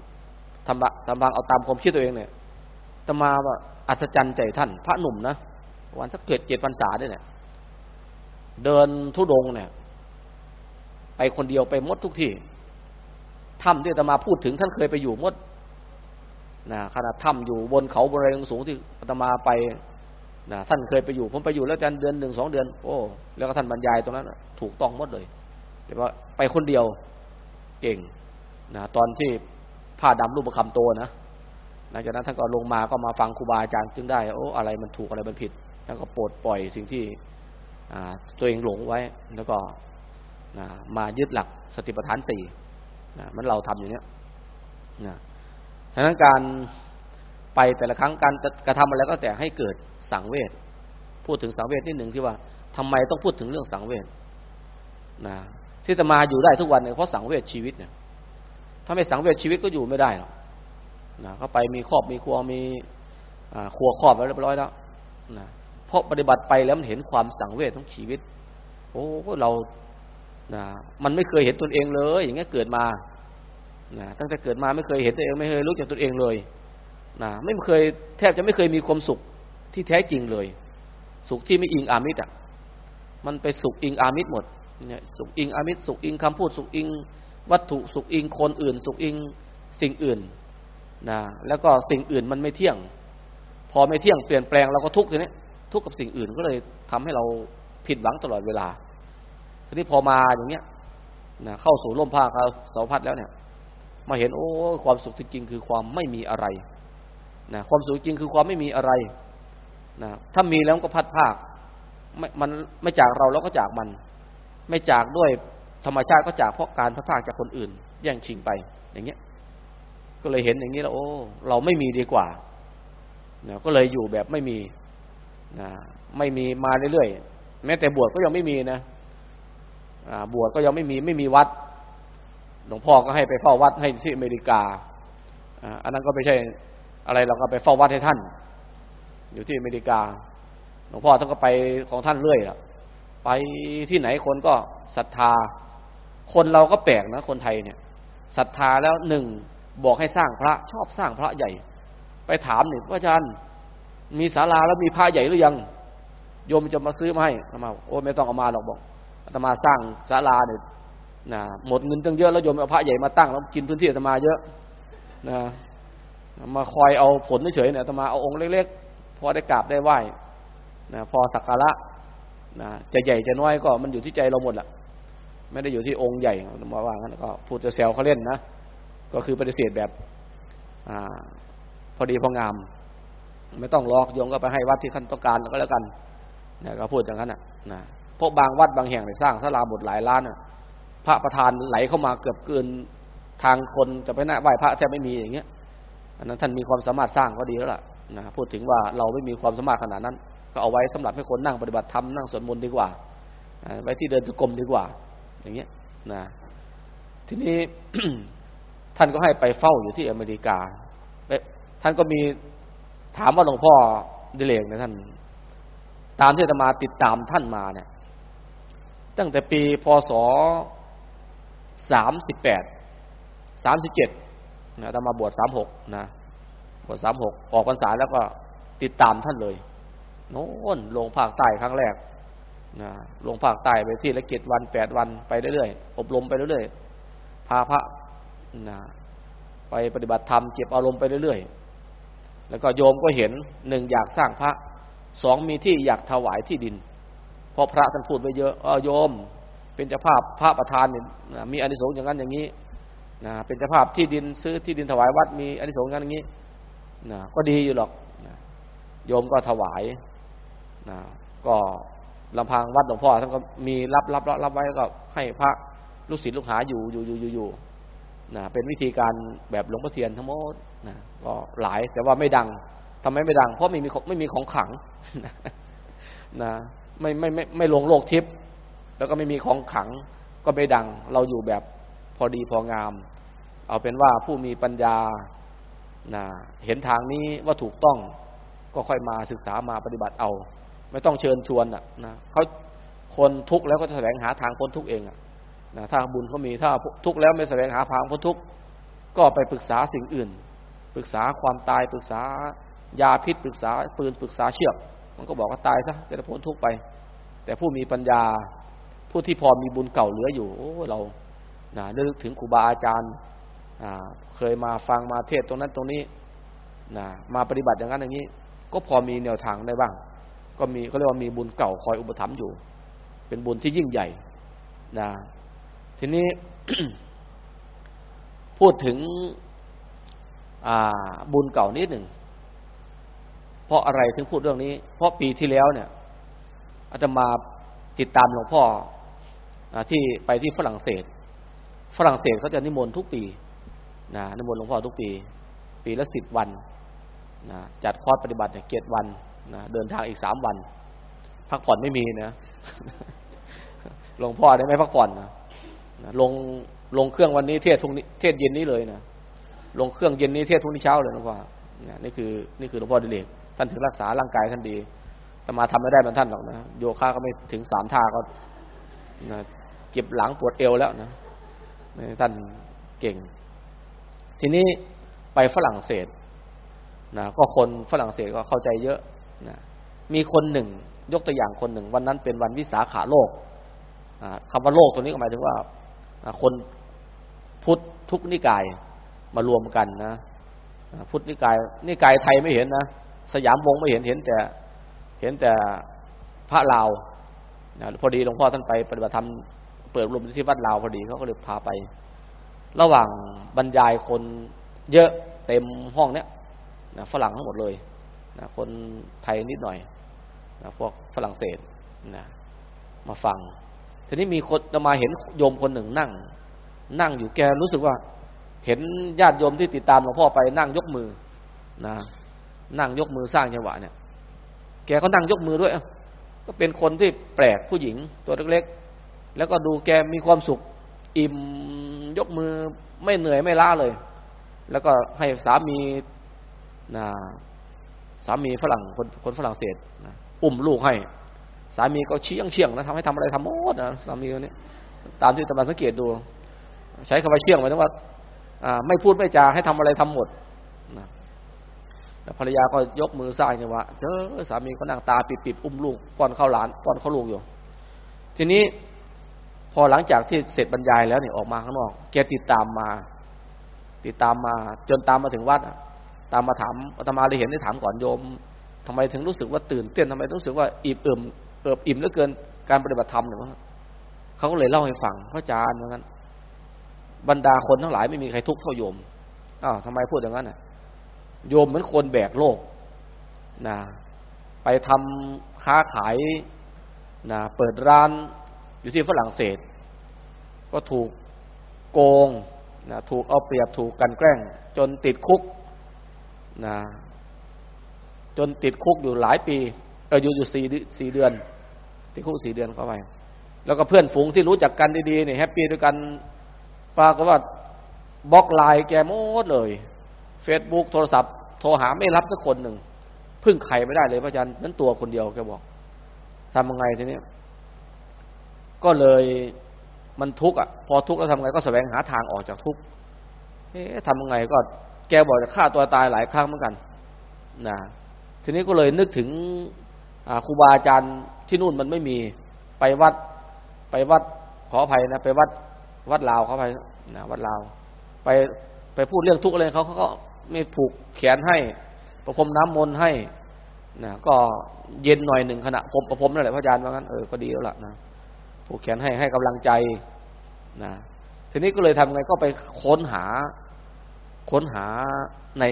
ทำทำบางเอาตามความคิดตัวเองเนี่ยตมาว่าอัศจรรย์ใจท่าน พระหนุ่มนะวันสักเกิดเจ็ดพรรษาด้เนี่ยเดินทุดงเนี่ย ไปคนเดียวไปมดทุกที่ถ้ำที่ตมาพูดถึงท่านเคยไปอยู่มดนะขนาดถ้ำอยู่บนเขาบนอะไรสูงที่ตมาไปนะท่านเคยไปอยู่ ผมไปอยู่แล้วกันเดือนหนึ่งสองเดือน โอ้แล้วก็ท่านบรรยายตรงนั้นถูกต้องหมดเลยแต่ว่าไปคนเดียวเก่งนะตอนที่ผ้าดำรูปประคำโตนะหลังจากนั้นท่านก็ลงมาก็มาฟังครูบาอาจารย์จึงได้ โอ้อะไรมันถูกอะไรมันผิดท่านก็ปรดปล่อยสิ่งที่ตัวเองหลงไว้แล้วก็ มายึดหลักสติปัฏฐานสี่นะมันเราทำอย่างนี้นะฉะนั้นการไปแต่ละครั้งการกระทำอะไรก็แต่ให้เกิดสังเวชพูดถึงสังเวชนิดหนึ่งที่ว่าทำไมต้องพูดถึงเรื่องสังเวชนะที่จะมาอยู่ได้ทุกวันเนี่ยเพราะสังเวชชีวิตเนี่ยถ้าไม่สังเวชชีวิตก็อยู่ไม่ได้หรอกนะเขาไปมีครอบมีครัวมีครัวครอบไว้เรียบร้อยแล้วนะเพราะปฏิบัติไปแล้วมันเห็นความสังเวชของชีวิต โอ้เรา นะมันไม่เคยเห็นตนเองเลย อย่างเงี้ยเกิดมานะตั้งแต่เกิดมาไม่เคยเห็นตัวเองไม่เคยรู้จักตนเองเลยนะไม่เคยแทบจะไม่เคยมีความสุขที่แท้จริงเลย สุขที่ไม่อิงอามิตรอะมันไปสุขอิงอามิตรหมดเนี่ยสุขอิงอามิตรสุขอิงคำพูดสุขอิงวัตถุสุขอิงคนอื่น สุขอิงสิ่งอื่นนะแล้วก็สิ่งอื่นมันไม่เที่ยง พอไม่เที่ยงเปลี่ยนแปลงเราก็ทุกข์ทีนี้ทุกข์กับสิ่งอื่นก็เลยทำให้เราผิดหวังตลอดเวลา ทีนี้พอมาอย่างเงี้ยนะเข้าสู่ร่มผ้าเขาสาพัดแล้วเนี่ย มาเห็นโอ้ความสุขจริงคือความไม่มีอะไรนะความสุขจริงคือความไม่มีอะไรนะถ้ามีแล้วก็พัดภาคไม่มันไม่จากเราแล้วก็จากมัน ไม่จากด้วยธรรมชาติก็จากเพราะการพัดภาคจากคนอื่น แย่งชิงไปอย่างเงี้ย ก็เลยเห็นอย่างนี้แล้วโอ้ เราไม่มีดีกว่านะก็เลยอยู่แบบไม่มีนะไม่มีมาเรื่อยๆแม้แต่บวชก็ยังไม่มีนะ บวชก็ยังไม่มีไม่มีวัด หลวงพ่อก็ให้ไปเฝ้าวัดให้ที่อเมริกาอันนั้นก็ไม่ใช่อะไรเราก็ไปเฝ้าวัดให้ท่าน อยู่ที่อเมริกา หลวงพ่อท่านก็ไปของท่านเรื่อยละไปที่ไหนคนก็ศรัทธา คนเราก็แปลกนะ คนไทยเนี่ยศรัทธาแล้วหนึ่งบอกให้สร้างพระชอบสร้างพระใหญ่ ไปถามหนึ่งว่าอาจารย์มีศาลาแล้วมีพระใหญ่หรือยังโยมจะมาซื้อมาให้มาโอ้ไม่ต้องเอามาหรอกบอก ตมาสร้างศาลาเนี่ยนะหมดเงินตั้งเยอะแล้วโยมเอาพระใหญ่มาตั้งแล้วกินพื้นที่อาตมาเยอะนะมาคอยเอาผลเฉยเนี่ยอาตมาเอาองค์เล็กๆพอได้กราบได้ไหว้นะพอสักการะนะจะใหญ่จะน้อยก็มันอยู่ที่ใจเราหมดแหละไม่ได้อยู่ที่องค์ใหญ่มาว่างั้นก็พูดจะแซวเขาเล่นนะก็คือปฏิเสธแบบอพอดีพองาม ไม่ต้องรอกโยงก็ไปให้วัดที่ท่านต้องการก็แล้วกันนะก็พูดอย่างนั้นนะนะ เพราะบางวัดบางแห่งในสร้างศาลาบทหลายล้านอะ พระประธานไหลเข้ามาเกือบเกินทางคนจะไปหน้าไหว้พระแทบไม่มีอย่างเงี้ยอันนั้นท่านมีความสามารถสร้างก็ดีแล้วล่ะนะพูดถึงว่าเราไม่มีความสามารถขนาดนั้น ก็เอาไว้สำหรับให้คนนั่งปฏิบัติธรรมนั่งสวดมนต์ดีกว่าไว้ที่เดินจุกรมดีกว่า อย่างเงี้ยนะทีนี้ท่านก็ให้ไปเฝ้าอยู่ที่อเมริกาท่านก็มีถามว่าหลวงพ่อดิเลกนะท่าน ตามที่จะมาติดตามท่านมาเนี่ย ตั้งแต่ปีพศสามสิบแปดสามสิบเจ็ดนะถ้ามาบวชสามหกนะบวชสามหกออกพรรษาแล้วก็ติดตามท่านเลย โน้นลงภาคใต้ครั้งแรกนะลงภาคใต้ไปที่ละเกียวันแปดวันไปเรื่อยๆอบรมไปเรื่อยๆพาพระนะไปปฏิบัติธรรมเก็บอารมณ์ไปเรื่อยๆแล้วก็โยมก็เห็นหนึ่งอยากสร้างพระสองมีที่อยากถวายที่ดิน เพราะพระท่านพูดไว้เยอะออโยม เป็นเจ้าภาพพระประธานเนี่ยมีอนิสงส์อย่างนั้นอย่างนี้นะเป็นเจ้าภาพที่ดินซื้อที่ดินถวายวัดมีอนิสงส์อย่างนั้นอย่างนี้นะก็ดีอยู่หรอกนะโยมก็ถวายนะก็ลำพังวัดหลวงพ่อท่านก็มีรับรับรับรับไว้ก็ให้พระลูกศิษย์ลูกหาอยู่อยู่อยู่อยู่อยู่นะเป็นวิธีการแบบหลวงพ่อเทียนทั้งหมดนะก็หลายแต่ว่าไม่ดังทำไมไม่ดัง เพราะไม่มีไม่มีของขังนะ ไม่ไม่ไม่ไม่ลงโลกทิพย์แล้วก็ไม่มีของขังก็ไม่ดัง เราอยู่แบบพอดีพองาม เอาเป็นว่าผู้มีปัญญานะเห็นทางนี้ว่าถูกต้องก็ค่อยมาศึกษามาปฏิบัติเอา ไม่ต้องเชิญชวนอะนะเขาคนทุกข์แล้วก็จะแสวงหาทางพ้นทุกข์เองอะนะถ้าบุญเขามีถ้าทุกข์แล้วไม่แสวงหาทางพ้นทุกข์ก็ไปปรึกษาสิ่งอื่น ปรึกษาความตายปรึกษายาพิษปรึกษาปืนปรึกษาเชือก มันก็บอกว่าตายซะจะได้พ้นทุกข์ไป แต่ผู้มีปัญญา ผู้ที่พอมีบุญเก่าเหลืออยู่โอ้เรานะนึกถึงครูบาอาจารย์เคยมาฟังมาเทศตรงนั้นตรงนี้นะมาปฏิบัติอย่างนั้นอย่างนี้ ก็พอมีแนวทางได้บ้าง ก็มีเขาเรียกว่ามีบุญเก่าคอยอุปถัมภ์อยู่ เป็นบุญที่ยิ่งใหญ่นะทีนี้พูดถึงบุญเก่านิดหนึ่ง เพราะอะไรถึงพูดเรื่องนี้ เพราะปีที่แล้วเนี่ยอาจจะมาติดตามหลวงพ่อที่ไปที่ฝรั่งเศส ฝรั่งเศสเขาจะนิมนต์ทุกปีนะนิมนต์หลวงพ่อทุกปี ปีละสิบวันนะจัดคอร์สปฏิบัติเนี่ยเกตวันนะเดินทางอีกสามวัน พักผ่อนไม่มีนะหลวงพ่อได้ไม่พักผ่อนนะลงลงเครื่องวันนี้เทศทุกเทศเย็นนี้เลยนะลงเครื่องเย็นนี้เทศทุกนี้เช้าเลยหลวงพ่อนี่คือ นี่คือหลวงพ่อดิเลก ท่านถึงรักษาร่างกายท่านดีแต่มาทำไม่ได้เหมือนท่านหรอกนะโยคะก็ไม่ถึงสามท่าก็นะเก็บหลังปวดเอวแล้วนะท่านเก่ง ทีนี้ไปฝรั่งเศสนะก็คนฝรั่งเศสก็เข้าใจเยอะนะมีคนหนึ่ง ยกตัวอย่างคนหนึ่ง วันนั้นเป็นวันวิสาขาโลกคำว่าโลกตัวนี้ก็หมายถึงว่าคนพุทธทุกนิกายมารวมกันนะพุทธนิกายนิกายไทยไม่เห็นนะ สยามวงไม่เห็นเห็นแต่เห็นแต่พระลาวนะพอดีหลวงพ่อท่านไปปฏิบัติธรรมเปิดรวมที่วัดลาวพอดีเขาก็เลยพาไป ระหว่างบรรยายคนเยอะเต็มห้องเนี้ยนะฝรั่งทั้งหมดเลยนะคนไทยนิดหน่อยนะพวกฝรั่งเศสนะมาฟัง ทีนี้มีคนมาเห็นโยมคนหนึ่งนั่ง นั่งอยู่แกรู้สึกว่า เห็นญาติโยมที่ติดตามหลวงพ่อไปนั่งยกมือนะ นั่งยกมือสร้างจังหวะเนี่ย แกก็นั่งยกมือด้วยก็เป็นคนที่แปลกผู้หญิงตัวเล็กๆแล้วก็ดูแกมีความสุข อิ่มยกมือไม่เหนื่อยไม่ล้าเลย แล้วก็ให้สามีนะสามีฝรั่งคนคนฝรั่งเศสนะอุ้มลูกให้ สามีก็เชี่ยงเชี่ยงนะทำให้ทำอะไรทำหมดนะสามีคนนี้ตามที่ตมาสังเกตดู ใช้คำว่าเชี่ยงหมายถึงว่าไม่พูดไม่จาให้ทำอะไรทำหมด ภรรยาก็ยกมือสร้างเนี่ยว่าเจอสามีก็นั่งตาปิดๆอุ้มลูกป้อนข้าวหลานป้อนข้าวลูกอยู่ ทีนี้พอหลังจากที่เสร็จบรรยายแล้วเนี่ยออกมาข้างนอก แกติดตามมา ติดตามมา จนตามมาถึงวัด ตามมาถามอาตมาเลยเห็นได้ถามก่อนโยมทำไมถึงรู้สึกว่าตื่นเต้นทำไมรู้สึกว่าอิ่มเอิมเอิบอิ่มเหลือเกินการปฏิบัติธรรมเนี่ยเขาก็เลยเล่าให้ฟังพระอาจารย์เหมือนกันบรรดาคนทั้งหลายไม่มีใครทุกข์เท่าโยมอ้าวทำไมพูดอย่างนั้นอะ โยมเหมือนคนแบกโลกนะไปทำค้าขายนะเปิดร้านอยู่ที่ฝรั่งเศส ก็ถูกโกงนะถูกเอาเปรียบถูกกันแกล้ง จนติดคุกนะจนติดคุกอยู่หลายปีเอออยู่อยู่สี่สี่เดือน ติดคุกสี่เดือนเข้าไปแล้วก็เพื่อนฝูงที่รู้จักกันดีๆเนี่ยแฮปปี้ด้วยกันปรากฏว่าบล็อกไลน์แกหมดเลย เฟซบุ๊กโทรศัพท์ โทรหาไม่รับสักคนหนึ่งพึ่งใครไม่ได้เลยพระอาจารย์นั้นตัวคนเดียวแกบอกทำยังไงทีนี้ก็เลยมันทุกข์อะ พอทุกข์แล้วทำไงก็แสวงหาทางออกจากทุกข์เอ๊ะทำยังไงก็แกบอกจะฆ่าตัวตายหลายครั้งเหมือนกันนะทีนี้ก็เลยนึกถึงครูบาอาจารย์ที่นู่นมันไม่มีไปวัด ไปวัดขออภัยนะไปวัดวัดลาวเขาไปนะวัดลาวไปไปพูดเรื่องทุกข์อะไรเขาเขาก็ ไม่ผูกแขนให้ ประพรมน้ำมนต์ให้นะก็เย็นหน่อยหนึ่งขณะผมประพรมนั่นแหละพระอาจารย์ว่างั้นเออก็ดีแล้วล่ะนะผูกแขนให้ให้กำลังใจนะทีนี้ก็เลยทำไงก็ไปค้นหา ค้นหาใน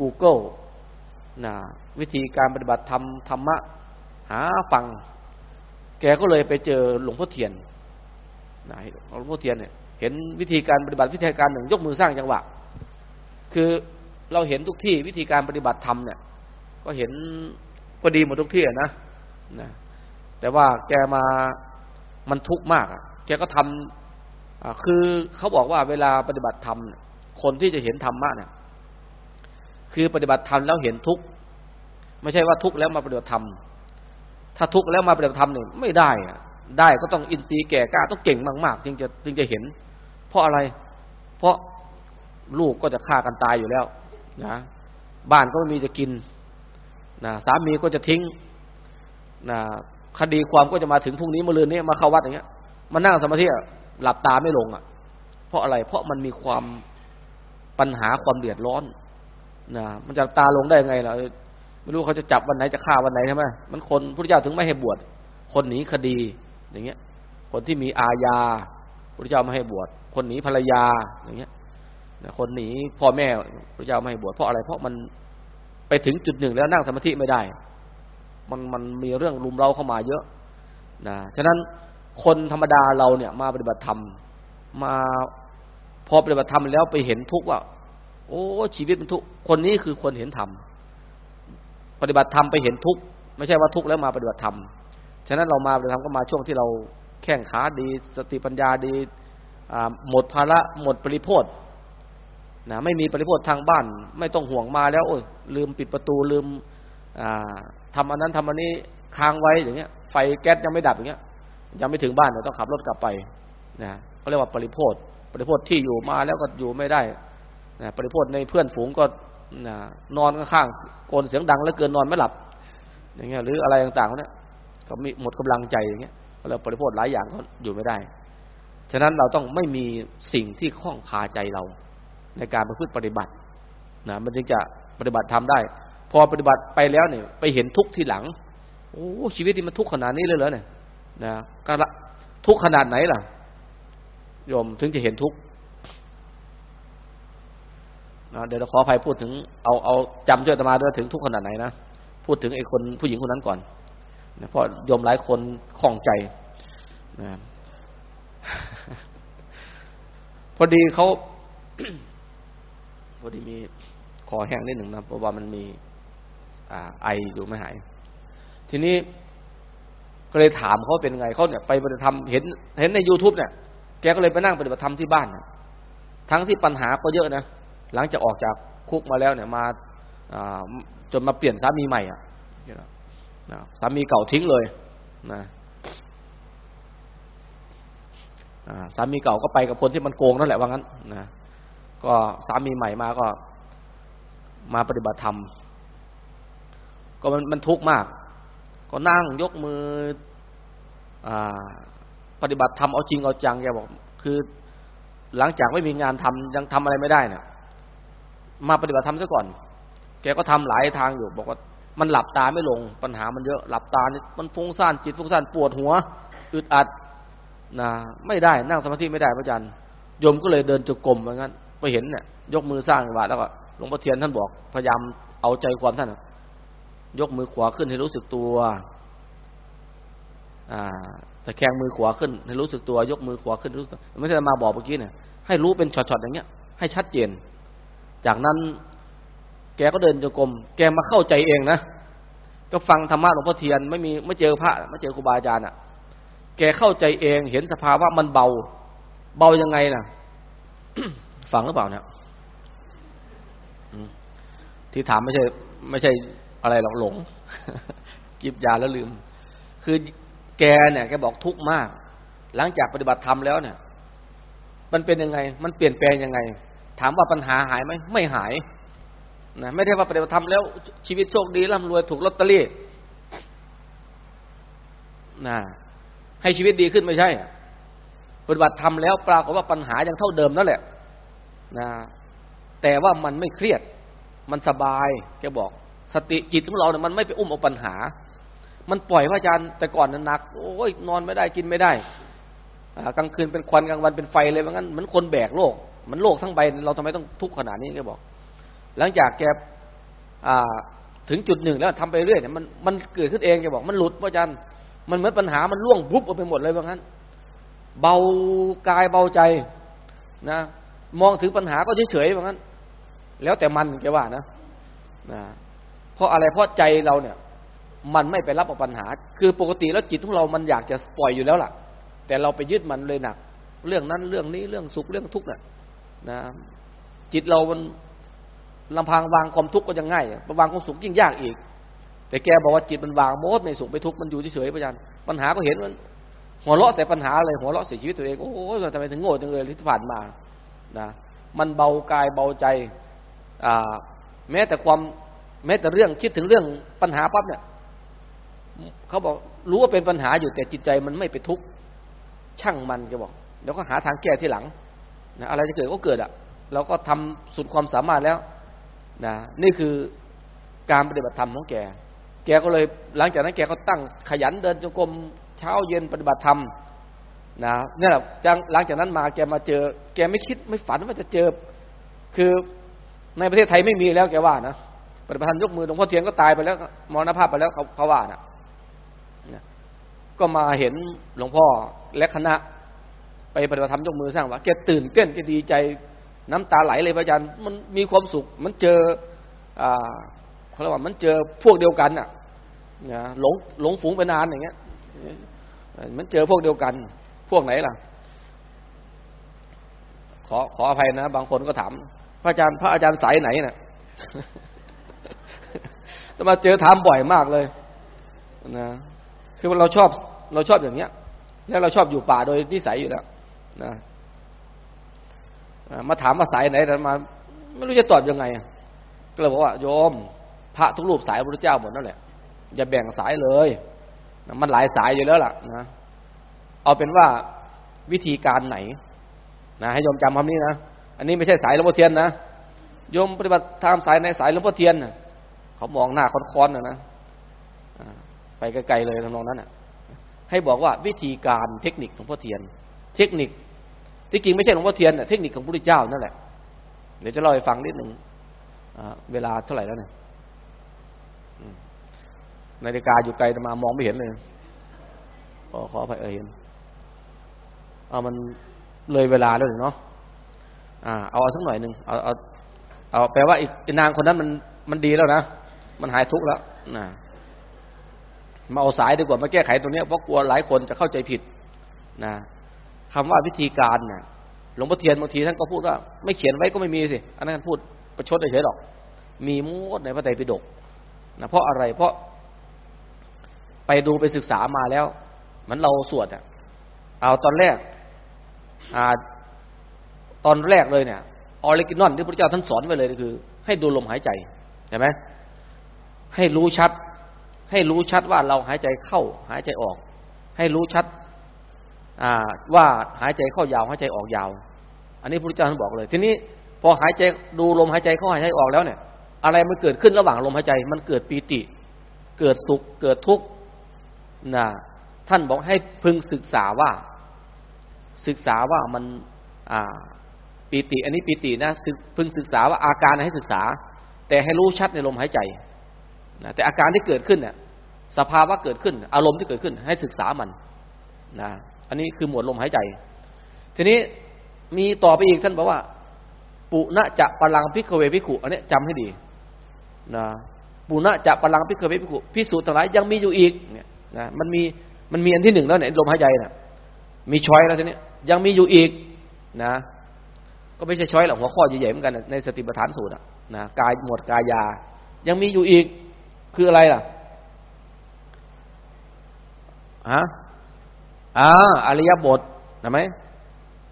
Google นะวิธีการปฏิบัติธรรมธรรมะ หาฟัง แกก็เลยไปเจอหลวงพ่อเทียนนะหลวงพ่อเทียนเนี่ยเห็นวิธีการปฏิบัติวิธีการหนึ่ง ยกมือสร้างจังหวะ คือเราเห็นทุกที่วิธีการปฏิบัติธรรมเนี่ย ก็เห็นก็ดีหมดทุกที่นะนะ แต่ว่าแกมามันทุกข์มากแกก็ทำคือเขาบอกว่าเวลาปฏิบัติธรรมคนที่จะเห็นธรรมะเนี่ยคือปฏิบัติธรรมแล้วเห็นทุกข์ไม่ใช่ว่าทุกข์แล้วมาปฏิบัติธรรมถ้าทุกข์แล้วมาปฏิบัติธรรมเนี่ยไม่ได้อะได้ก็ต้องอินทรีย์แก่กล้าต้องเก่งมากๆจึงจะจึงจะเห็น เพราะอะไร เพราะ ลูกก็จะฆ่ากันตายอยู่แล้วนะบ้านก็ไม่มีจะกินนะสามีก็จะทิ้งนะคดีความก็จะมาถึงพรุ่งนี้มะรืนนี้มาเข้าวัดอย่างเงี้ยมานั่งสมาธิหลับตาไม่ลงอะ เพราะอะไร เพราะมันมีความปัญหาความเดือดร้อนนะมันจะตาลงได้ยังไงล่ะไม่รู้เขาจะจับวันไหนจะฆ่าวันไหนใช่ไหมมันคนพระเจ้าถึงไม่ให้บวชคนหนีคดีอย่างเงี้ย คนที่มีอาญาพระเจ้าไม่ให้บวชคนหนีภรรยาอย่างเงี้ย คนหนีพ่อแม่พระเจ้าไม่ให้บวชเพราะอะไร เพราะมันไปถึงจุดหนึ่งแล้วนั่งสมาธิไม่ได้ มันมันมีเรื่องรุมเราเข้ามาเยอะนะฉะนั้นคนธรรมดาเราเนี่ย มาปฏิบัติธรรม มาพอปฏิบัติธรรมแล้วไปเห็นทุกข์ว่า โอ้ชีวิตมันทุกข์คนนี้คือคนเห็นธรรมปฏิบัติธรรมไปเห็นทุกข์ไม่ใช่ว่าทุกข์แล้วมาปฏิบัติธรรมฉะนั้นเรามาปฏิบัติธรรมก็มาช่วงที่เราแข่งขาดี สติปัญญาดีหมดภาระหมดปริโพธ นะไม่มีปริโพธทางบ้าน ไม่ต้องห่วงมาแล้ว โอ้ยลืมปิดประตูลืมทำอันนั้นทำอันนี้ค้างไว้อย่างเงี้ย ไฟแก๊สยังไม่ดับอย่างเงี้ย ยังไม่ถึงบ้านเดี๋ยวต้องขับรถกลับไปนะเขาเรียกว่าปริโพธปริโพธที่อยู่มาแล้วก็อยู่ไม่ได้นะปริโพธในเพื่อนฝูงก็นะนอนข้างๆโกนเสียงดังแล้วเกินนอนไม่หลับ อย่างเงี้ย หรืออะไรต่างๆเนี่ยก็มีหมดกำลังใจอย่างเงี้ยแล้วปริโพธหลายอย่างก็อยู่ไม่ได้ ฉะนั้นเราต้องไม่มีสิ่งที่คล้องพาใจเรา ในการประพฤติปฏิบัตินะมันจึงจะปฏิบัติทำได้ พอปฏิบัติไปแล้วเนี่ย ไปเห็นทุกข์ทีหลัง โอ้ชีวิตนี้มันทุกข์ขนาดนี้เลยเหรอเนี่ยนะก็ทุกข์ขนาดไหนล่ะโยมถึงจะเห็นทุกข์นะเดี๋ยวเราขออภัยพูดถึงเอาเอาจำช่วยตมาด้วยถึงทุกขนาดไหนนะพูดถึงไอ้คนผู้หญิงคนนั้นก่อนนะเพราะโยมหลายคนคล่องใจนะพอดีเขา พอดีมีคอแห้งนิดหนึ่งนะเพราะว่ามันมีอ่าไออยู่ไม่หาย ทีนี้ก็เลยถามเขาเป็นไงเขาเนี่ยไปปฏิธรรมเห็น เห็นใน youtube เนี่ยแกก็เลยไปนั่งปฏิบัติธรรมที่บ้านทั้งที่ปัญหาก็เยอะนะหลังจากออกจากคุกมาแล้วเนี่ยมาจนมาเปลี่ยนสามีใหม่อะสามีเก่าทิ้งเลยนะสามีเก่าก็ไปกับคนที่มันโกงนั่นแหละว่างั้นนะ ก็สามีใหม่มาก็มาปฏิบัติธรรม ก็มันมันทุกข์มาก ก็นั่งยกมืออปฏิบัติธรรมเอาจริงเอาจังแกบอก คือ หลังจากไม่มีงานทำยังทำอะไรไม่ได้เนี่ยมาปฏิบัติธรรมซะก่อน แกก็ทำหลายทางอยู่ บอกว่ามันหลับตาไม่ลงปัญหามันเยอะหลับตานี่มันฟุ้งซ่านจิตฟุ้งซ่านปวดหัวอึดอัดนะไม่ได้นั่งสมาธิไม่ได้พระอาจารย์โยมก็เลยเดินจุกรมเหมือนกัน ไปเห็นเนี่ยยกมือสร้างบาแล้วก็หลวงพ่อเทียนท่านบอกพยายามเอาใจความท่านยกมือขวาขึ้นให้รู้สึกตัวอ่าแต่แข้งมือขวาขึ้นให้รู้สึกตัว ยกมือขวาขึ้นรู้สึกไม่ใช่มาบอกเมื่อกี้เนี่ยให้รู้เป็นช็อตๆอย่างเงี้ย ให้ชัดเจน จากนั้น แกก็เดินจงกรมแกมาเข้าใจเองนะก็ฟังธรรมะหลวงพ่อเทียนไม่มีไม่เจอพระไม่เจอครูบาอาจารย์อะ แกเข้าใจเองเห็นสภาวะมันเบา เบายังไงน่ะ ฟังหรือเปล่าเนี่ยที่ถามไม่ใช่ ไม่ใช่อะไรหรอกหลง กิบยาแล้วลืม คือแกเนี่ยแกบอกทุกข์มาก หลังจากปฏิบัติธรรมแล้วเนี่ย มันเป็นยังไง มันเปลี่ยนแปลงยังไง ถามว่าปัญหาหายไหมไม่หายนะไม่ได้ว่าปฏิบัติธรรมแล้วชีวิตโชคดีร่ำรวยถูกลอตเตอรี่นะให้ชีวิตดีขึ้นไม่ใช่ปฏิบัติธรรมแล้วปรากฏว่าปัญหายังเท่าเดิมนั่นแหละ นะแต่ว่ามันไม่เครียด มันสบายแกบอก สติจิตของเราเนี่ยมันไม่ไปอุ้มเอาปัญหา มันปล่อยพระอาจารย์แต่ก่อนนั้นหนัก โอ้ยนอนไม่ได้กินไม่ได้กลางคืนเป็นควันกลางวันเป็นไฟเลยว่างั้นเหมือนคนแบกโลก มันโลกทั้งใบเราทำไมต้องทุกข์ขนาดนี้แกบอก หลังจากแกถึงจุดหนึ่งแล้วทำไปเรื่อยเนี่ยมันมันเกิดขึ้นเองแกบอกมันหลุดพระอาจารย์มันเหมือนปัญหามันล่วงบุบไปหมดเลยว่างั้น เบากายเบาใจนะ มองถึงปัญหาก็เฉยๆว่างั้น แล้วแต่มันแกว่านะนะเพราะอะไรเพราะใจเราเนี่ย มันไม่ไปรับเอาปัญหา คือปกติแล้วจิตของเรามันอยากจะปล่อยอยู่แล้วล่ะ แต่เราไปยึดมันเลยหนัก เรื่องนั้นเรื่องนี้เรื่องสุขเรื่องทุกข์น่ะนะ จิตเรามันลำพังวางความทุกข์ก็ยังง่าย วางความสุขยิ่งยากอีก แต่แกบอกว่าจิตมันวางโมดไม่สุขไม่ทุกข์มันอยู่เฉยๆพระอาจารย์ปัญหาก็เห็นมันหัวเราะแต่ปัญหาเลยหัวเราะเสียชีวิตตัวเองโอ้โหทำไมถึงโง่จังเลยที่ผ่านมา นะมันเบากายเบาใจอ่าแม้แต่ความแม้แต่เรื่องคิดถึงเรื่องปัญหาปั๊บเนี่ยเขาบอกรู้ว่าเป็นปัญหาอยู่แต่จิตใจมันไม่ไปทุกข์ช่างมันแกบอกเดี๋ยวก็หาทางแก้ที่หลังนะอะไรจะเกิดก็เกิดอะ เราก็ทำสุดความสามารถแล้วนะนี่คือการปฏิบัติธรรมของแก แกก็เลยหลังจากนั้นแกก็ตั้งขยันเดินจงกรมเช้าเย็นปฏิบัติธรรม นะเนี่ยหลังจากนั้นมาแกมาเจอ แกไม่คิดไม่ฝันว่าจะเจอ คือในประเทศไทยไม่มีแล้วแกว่านะปฏิบัติธรรมยกมือหลวงพ่อเทียนก็ตายไปแล้วมรณภาพไปแล้วเขาเขาว่านะก็มาเห็นหลวงพ่อและคณะ ไปปฏิบัติธรรมยกมือสร้างว่าแกตื่นเต้นแกดีใจ น้ำตาไหลเลยพระอาจารย์มันมีความสุข มันเจออ่าเขาเรียกว่ามันเจอพวกเดียวกันอะนะหลงหลงฝูงไปนานอย่างเงี้ย มันเจอพวกเดียวกัน พวกไหนล่ะ ขอขออภัยนะ บางคนก็ถาม พระอาจารย์พระอาจารย์สายไหนเนะ่ยจะมาเจอถามบ่อยมากเลยนะคือเราชอบเราชอบอย่างเนี้ย แล้วเราชอบอยู่ป่าโดยนิสัยอยู่แล้วนะมาถามว่าสายไหนแต่มา ไม่รู้จะตอบยังไงก็เลยบอกว่าโยม พระทุกรูปสายพระเจ้าหมดนั่นแหละอย่าแบ่งสายเลย มันหลายสายอยู่แล้วล่ะนะ เอาเป็นว่าวิธีการไหนนะให้โยมจำคำนี้นะ อันนี้ไม่ใช่สายหลวงพ่อเทียนนะโยมปฏิบัติตามสายในสายหลวงพ่อเทียนเขามองหน้าค้อนๆนะนะไปไกลๆเลยทำนองนั้นอะให้บอกว่าวิธีการเทคนิคหลวงพ่อเทียน เทคนิคที่จริงไม่ใช่หลวงพ่อเทียนเทคนิคของพระพุทธเจ้านั่นแหละเดี๋ยวจะเล่าให้ฟังนิดหนึ่งเวลาเท่าไหร่แล้วเนี่ยนาฬิกาอยู่ไกลมามองไม่เห็นเลยขอขอไปเอ็น เอามันเลยเวลาแล้วเนาะอ่าเอาสักหน่อยหนึ่งเอาเอาเอาแปลว่าอีกนางคนนั้นมันมันดีแล้วนะมันหายทุกข์แล้วนะมาเอาสายดีกว่ามาแก้ไขตรงนี้เพราะกลัวหลายคนจะเข้าใจผิดนะคำว่าวิธีการเนี่ยหลวงพ่อเทียนบางทีท่านก็พูดว่า ไม่เขียนไว้ก็ไม่มีสิอันนั้นพูดประชดเฉยๆหรอก มีมูลในพระไตรปิฎกนะเพราะอะไรเพราะไปดูไปศึกษามาแล้ว มันเราสวดอะเอาตอนแรก ตอนแรกเลยเนี่ย original ที่พระเจ้าท่านสอนไว้เลยคือ ให้ดูลมหายใจเห็นไหมให้รู้ชัด ให้รู้ชัดว่าเราหายใจเข้าหายใจออก ให้รู้ชัดว่าหายใจเข้ายาวหายใจออกยาว อันนี้พระพุทธเจ้าท่านบอกเลย ทีนี้พอหายใจดูลมหายใจเข้าหายใจออกแล้วเนี่ย อะไรมันเกิดขึ้นระหว่างลมหายใจ มันเกิดปีติ เกิดสุขเกิดทุกข์นะท่านบอกให้พึงศึกษาว่า ศึกษาว่ามันอ่าปีติ อันนี้ปีตินะพึงศึกษาว่าอาการให้ศึกษา แต่ให้รู้ชัดในลมหายใจนะแต่อาการที่เกิดขึ้นเนี่ยสภาวะเกิดขึ้น อารมณ์ที่เกิดขึ้น ให้ศึกษามันนะอันนี้คือหมวดลมหายใจ ทีนี้มีต่อไปอีกท่านบอกว่า ปุณะจะปลังพิกเวพิขุอันนี้จำให้ดีนะปุณะจะปลังพิกเวพิขุพิสูจน์ทั้งหลายยังมีอยู่อีกเนี่ยนะมันมีมันมีอันที่หนึ่งแล้วเนี่ยลมหายใจนะ่ะมีช้อยแล้วทีนี้ ยังมีอยู่อีกนะ ก็ไม่ใช่ช้อยหรอกหัวข้อใหญ่ๆเหมือนกันในสติปัฏฐานสูตรนะกายหมวดกายา ยังมีอยู่อีกคืออะไรล่ะฮะอ่าอริยบทนะไหม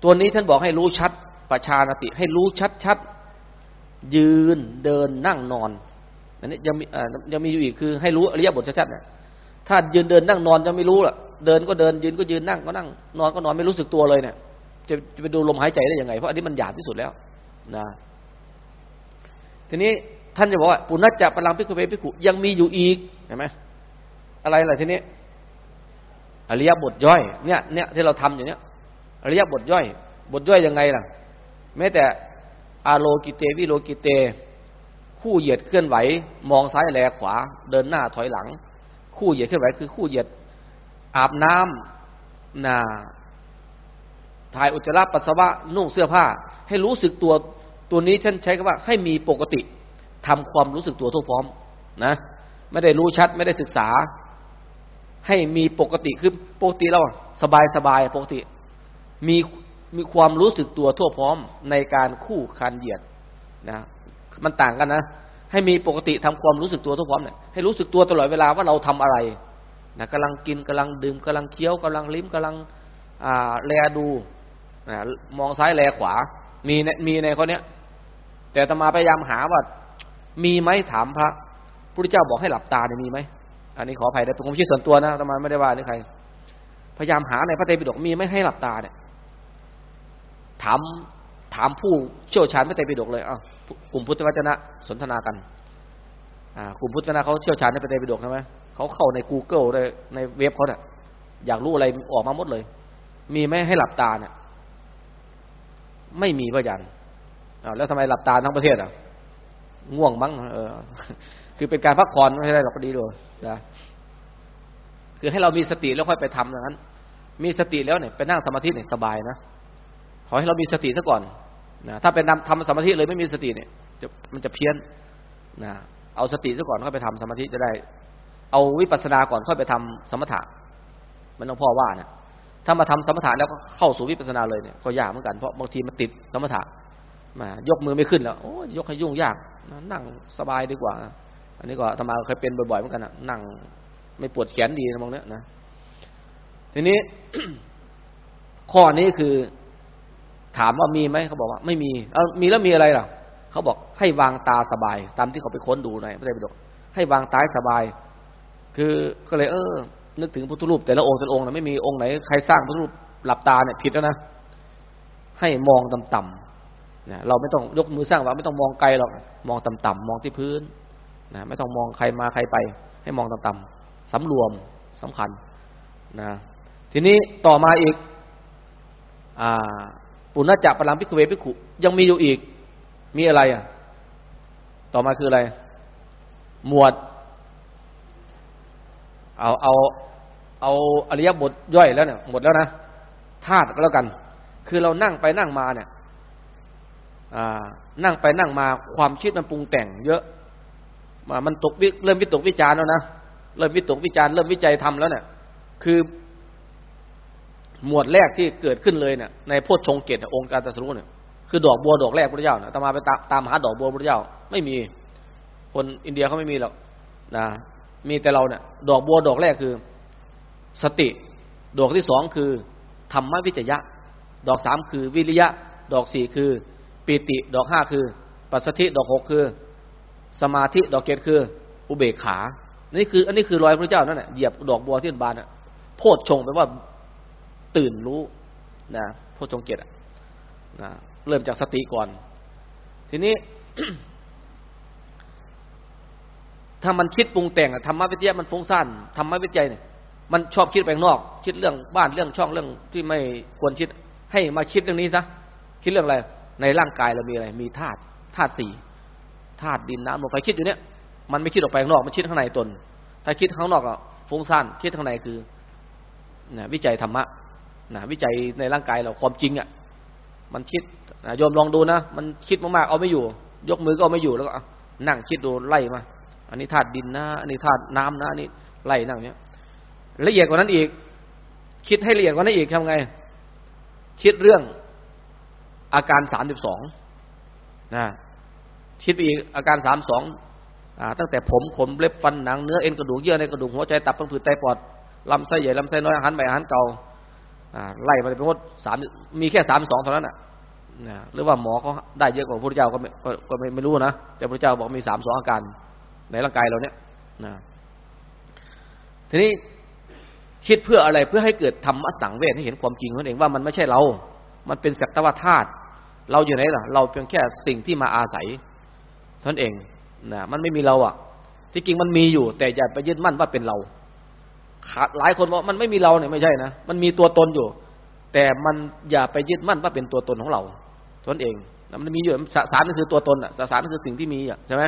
ตัวนี้ท่านบอกให้รู้ชัดประชานติให้รู้ชัดๆยืนเดินนั่งนอนอันนี้ยังมียังมีอยู่อีกคือให้รู้อริยบทชัดๆเนี่ยถ้ายืนเดินนั่งนอนจะไม่รู้ล่ะ เดินก็เดินยืนก็ยืนนั่งก็นั่ง นอนก็นอนไม่รู้สึกตัวเลยเนี่ย จะจะไปดูลมหายใจได้ยังไง เพราะอันนี้มันหยาบที่สุดแล้วนะทีนี้ท่านจะบอกว่าปุณณจะพลังพิคุเวพิคุยังมีอยู่อีกเห็นไหมอะไรล่ะทีนี้อริยบทย่อยเนี่ยเนี่ยที่เราทำอยู่เนี้ยอริยบทย่อย บทย่อยยังไงล่ะแม้แต่อาโลกิเตวิโลกิเต คู่เหยียดเคลื่อนไหว มองซ้ายแลขวา เดินหน้าถอยหลัง คู่เหยียดเคลื่อนไหวคือคู่เหยียด อาบน้ำนาถ่ายอุจจาระปัสสาวะนุ่งเสื้อผ้า ให้รู้สึกตัวตัวนี้ฉันใช้คำว่า ให้มีปกติทำความรู้สึกตัวทั่วพร้อมนะไม่ได้รู้ชัดไม่ได้ศึกษา ให้มีปกติคือปกติเราสบายสบายปกติ มีมีความรู้สึกตัวทั่วพร้อมในการคู่คันเหยียดนะมันต่างกันนะ ให้มีปกติทำความรู้สึกตัวทั่วพร้อมเนี่ยให้รู้สึกตัวตลอดเวลาว่าเราทำอะไร นะกำลังกินกำลังดื่มกำลังเคี้ยวกำลังลิ้มกำลังอแลดูนะมองซ้ายแลขวา มีมีในข้อนี้ย แต่ตมาพยายามหาว่า มีไหมถามพระพุทธเจ้าบอกให้หลับตาเนี่ยมีไหมอันนี้ขออภัยแต่เป็นความคิดส่วนตัวนะตมาไม่ได้ว่านี่ใคร พยายามหาในพระเตรปิฎกมีไหมให้หลับตาเนี่ย ถามถามผู้เชี่ยวชาญพระเตรปิฎกเลยอะกลุ่มพุทธวจนะสนทนากัน อ่ากลุ่มพุทธวจนะเขาเชี่ยวชาญในพระเตรปิฎกใช่ไหม เขาเข้าใน Google ในในเว็บเขาเนี่ยอยากรู้อะไรออกมาหมดเลย มีไหมให้หลับตาเนี่ยไม่มีพระยันแล้วทำไมหลับตาทั้งประเทศอะ ง่วงมั้งเออ คือเป็นการพักผ่อนไม่ได้หรอกก็ดีด้วยนะคือให้เรามีสติแล้วค่อยไปทำอย่างนั้น มีสติแล้วเนี่ยไปนั่งสมาธิเนี่ยสบายนะขอให้เรามีสติซะก่อนนะถ้าเป็นทำสมาธิเลยไม่มีสติเนี่ยจะมันจะเพี้ยนนะเอาสติซะก่อนค่อยไปทำสมาธิจะได้ เอาวิปัสสนาก่อนค่อยไปทำสมถะมันต้องพ่อว่าเนี่ยถ้ามาทำสมถะแล้วก็เข้าสู่วิปัสสนาเลยเนี่ยก็ยากเหมือนกันเพราะบางทีมันติดสมถะมายกมือไม่ขึ้นแล้วโอ้ยกให้ยุ่งยากนั่งสบายดีกว่า อันนี้ก็ธรรมาเคยเป็นบ่อยๆเหมือนกันนะนั่งไม่ปวดแขนดีนะมองเนี้ยนะทีนี้ข้อนี้คือ ถามว่ามีไหมเขาบอกว่า ไม่มีเอามีแล้วมีอะไรล่ะเขาบอกให้วางตาสบาย ตามที่เขาไปค้นดูในพระไตรปิฎกให้วางตาสบาย คือก็เลยเออ นึกถึงพุทธรูป แต่ละองค์แต่ละองค์นะไม่มีองค์ไหนใครสร้างพุทธรูปหลับตาเนี่ยผิดแล้วนะให้มองต่ำนะเราไม่ต้องยกมือสร้างว่าไม่ต้องมองไกลหรอกมองต่ำๆมองที่พื้นนะไม่ต้องมองใครมาใครไป ให้มองต่ำๆสำรวมสำคัญนะทีนี้ต่อมาอีกอ่าปุณณจักรพลังพิกเวพิขุยังมีอยู่อีก มีอะไรอะ ต่อมาคืออะไร หมวด เอาเอาเอาอริยบทย่อยแล้วเนี่ยหมดแล้วนะธาตุก็แล้วกัน คือเรานั่งไปนั่งมาเนี่ยนั่งไปนั่งมาความคิดมันปรุงแต่ง เยอะมันตกเริ่มวิตกวิจารแล้วนะเริ่มวิตกวิจารเริ่มวิจัยทำแล้วเนี่ย คือหมวดแรกที่เกิดขึ้นเลยเนี่ยในโพชฌงเกตองค์การตรัสรู้เนี่ยคือดอกบัวดอกแรกพระเจ้าเนะตมาไปตามหาดอกบัวพระเจ้า ไม่มี คนอินเดียเขาไม่มีหรอกนะ มีแต่เราเนี่ยดอกบัวดอกแรกคือ สติ ดอกที่สองคือธรรมวิจยะ ดอกสามคือวิริยะ ดอกสี่คือปีติดอกห้าคือ ปัสสธิดอกหกคือ สมาธิดอกเกตคือ อุเบกขานี่คือ อันนี้คือรอยพระเจ้านั่นแหละเหยียบดอกบัวที่บานอะโพชงแปลว่าตื่นรู้นะโพชงเกตนะเริ่มจากสติก่อน ทีนี้ ถ้ามันคิดปรุงแต่งธรรมะวิทยามันฟุ้งซ่านธรรมะวิจัยเนี่ยมันชอบคิดไปนอก คิดเรื่องบ้านเรื่องช่องเรื่องที่ไม่ควรคิด ให้มาคิดเรื่องนี้ซะคิดเรื่องอะไรในร่างกายเรามีอะไร มีธาตุธาตุสี่ธาตุดินน้ำลมไฟคิดอยู่เนี้ยมันไม่คิดออกไปข้างนอก มันคิดข้างในตน ถ้าคิดข้างนอกก็ฟุ้งซ่านคิดข้างในคือนะวิจัยธรรมะนะวิจัยในร่างกายเราความจริงอะ มันคิดนะโยมลองดูนะมันคิดมากๆเอาไม่อยู่ ยกมือก็เอาไม่อยู่แล้วก็นั่งคิดดูไล่มา อันนี้ธาตุดินนะ อันนี้ธาตุน้ำนะอันนี้ไล่นั่งเนี้ยละเอียดกว่านั้นอีก คิดให้ละเอียดกว่านั้นอีกทำไง คิดเรื่องอาการสามสิบสองนะคิดไปอีกอาการสามสองตั้งแต่ผมขนเล็บฟันหนังเนื้อเอ็นกระดูกเยื่อในกระดูกหัวใจตับพังผืดไตปอดลำไส้ใหญ่ลำไส้น้อยอาหารใหม่อาหารเก่าไล่ไปเป็นหมดสามมีแค่สามสองเท่านั้นอะหรือว่าหมอเขาได้เยอะกว่าพระพุทธเจ้าก็ไม่ก็ไม่รู้นะแต่พระพุทธเจ้าบอกมีสามสองอาการ ในร่างกายเราเนี่ยนะทีนี้คิดเพื่ออะไรเพื่อให้เกิดธรรมสังเวชให้เห็นความจริงนั่นเองว่ามันไม่ใช่เรา มันเป็นสักตวธาตุเราอยู่ไหนล่ะ เราเพียงแค่สิ่งที่มาอาศัยท่านเองนะมันไม่มีเราอะ ที่จริงมันมีอยู่ แต่อย่าไปยึดมั่นว่าเป็นเราหลายคนบอกมันไม่มีเราเนี่ยไม่ใช่นะมันมีตัวตนอยู่ แต่มันอย่าไปยึดมั่นว่าเป็นตัวตนของเราท่านเองมันมีอยู่สสารนั่นคือตัวตนอะสสารนั่นคือสิ่งที่มีอะใช่ไหม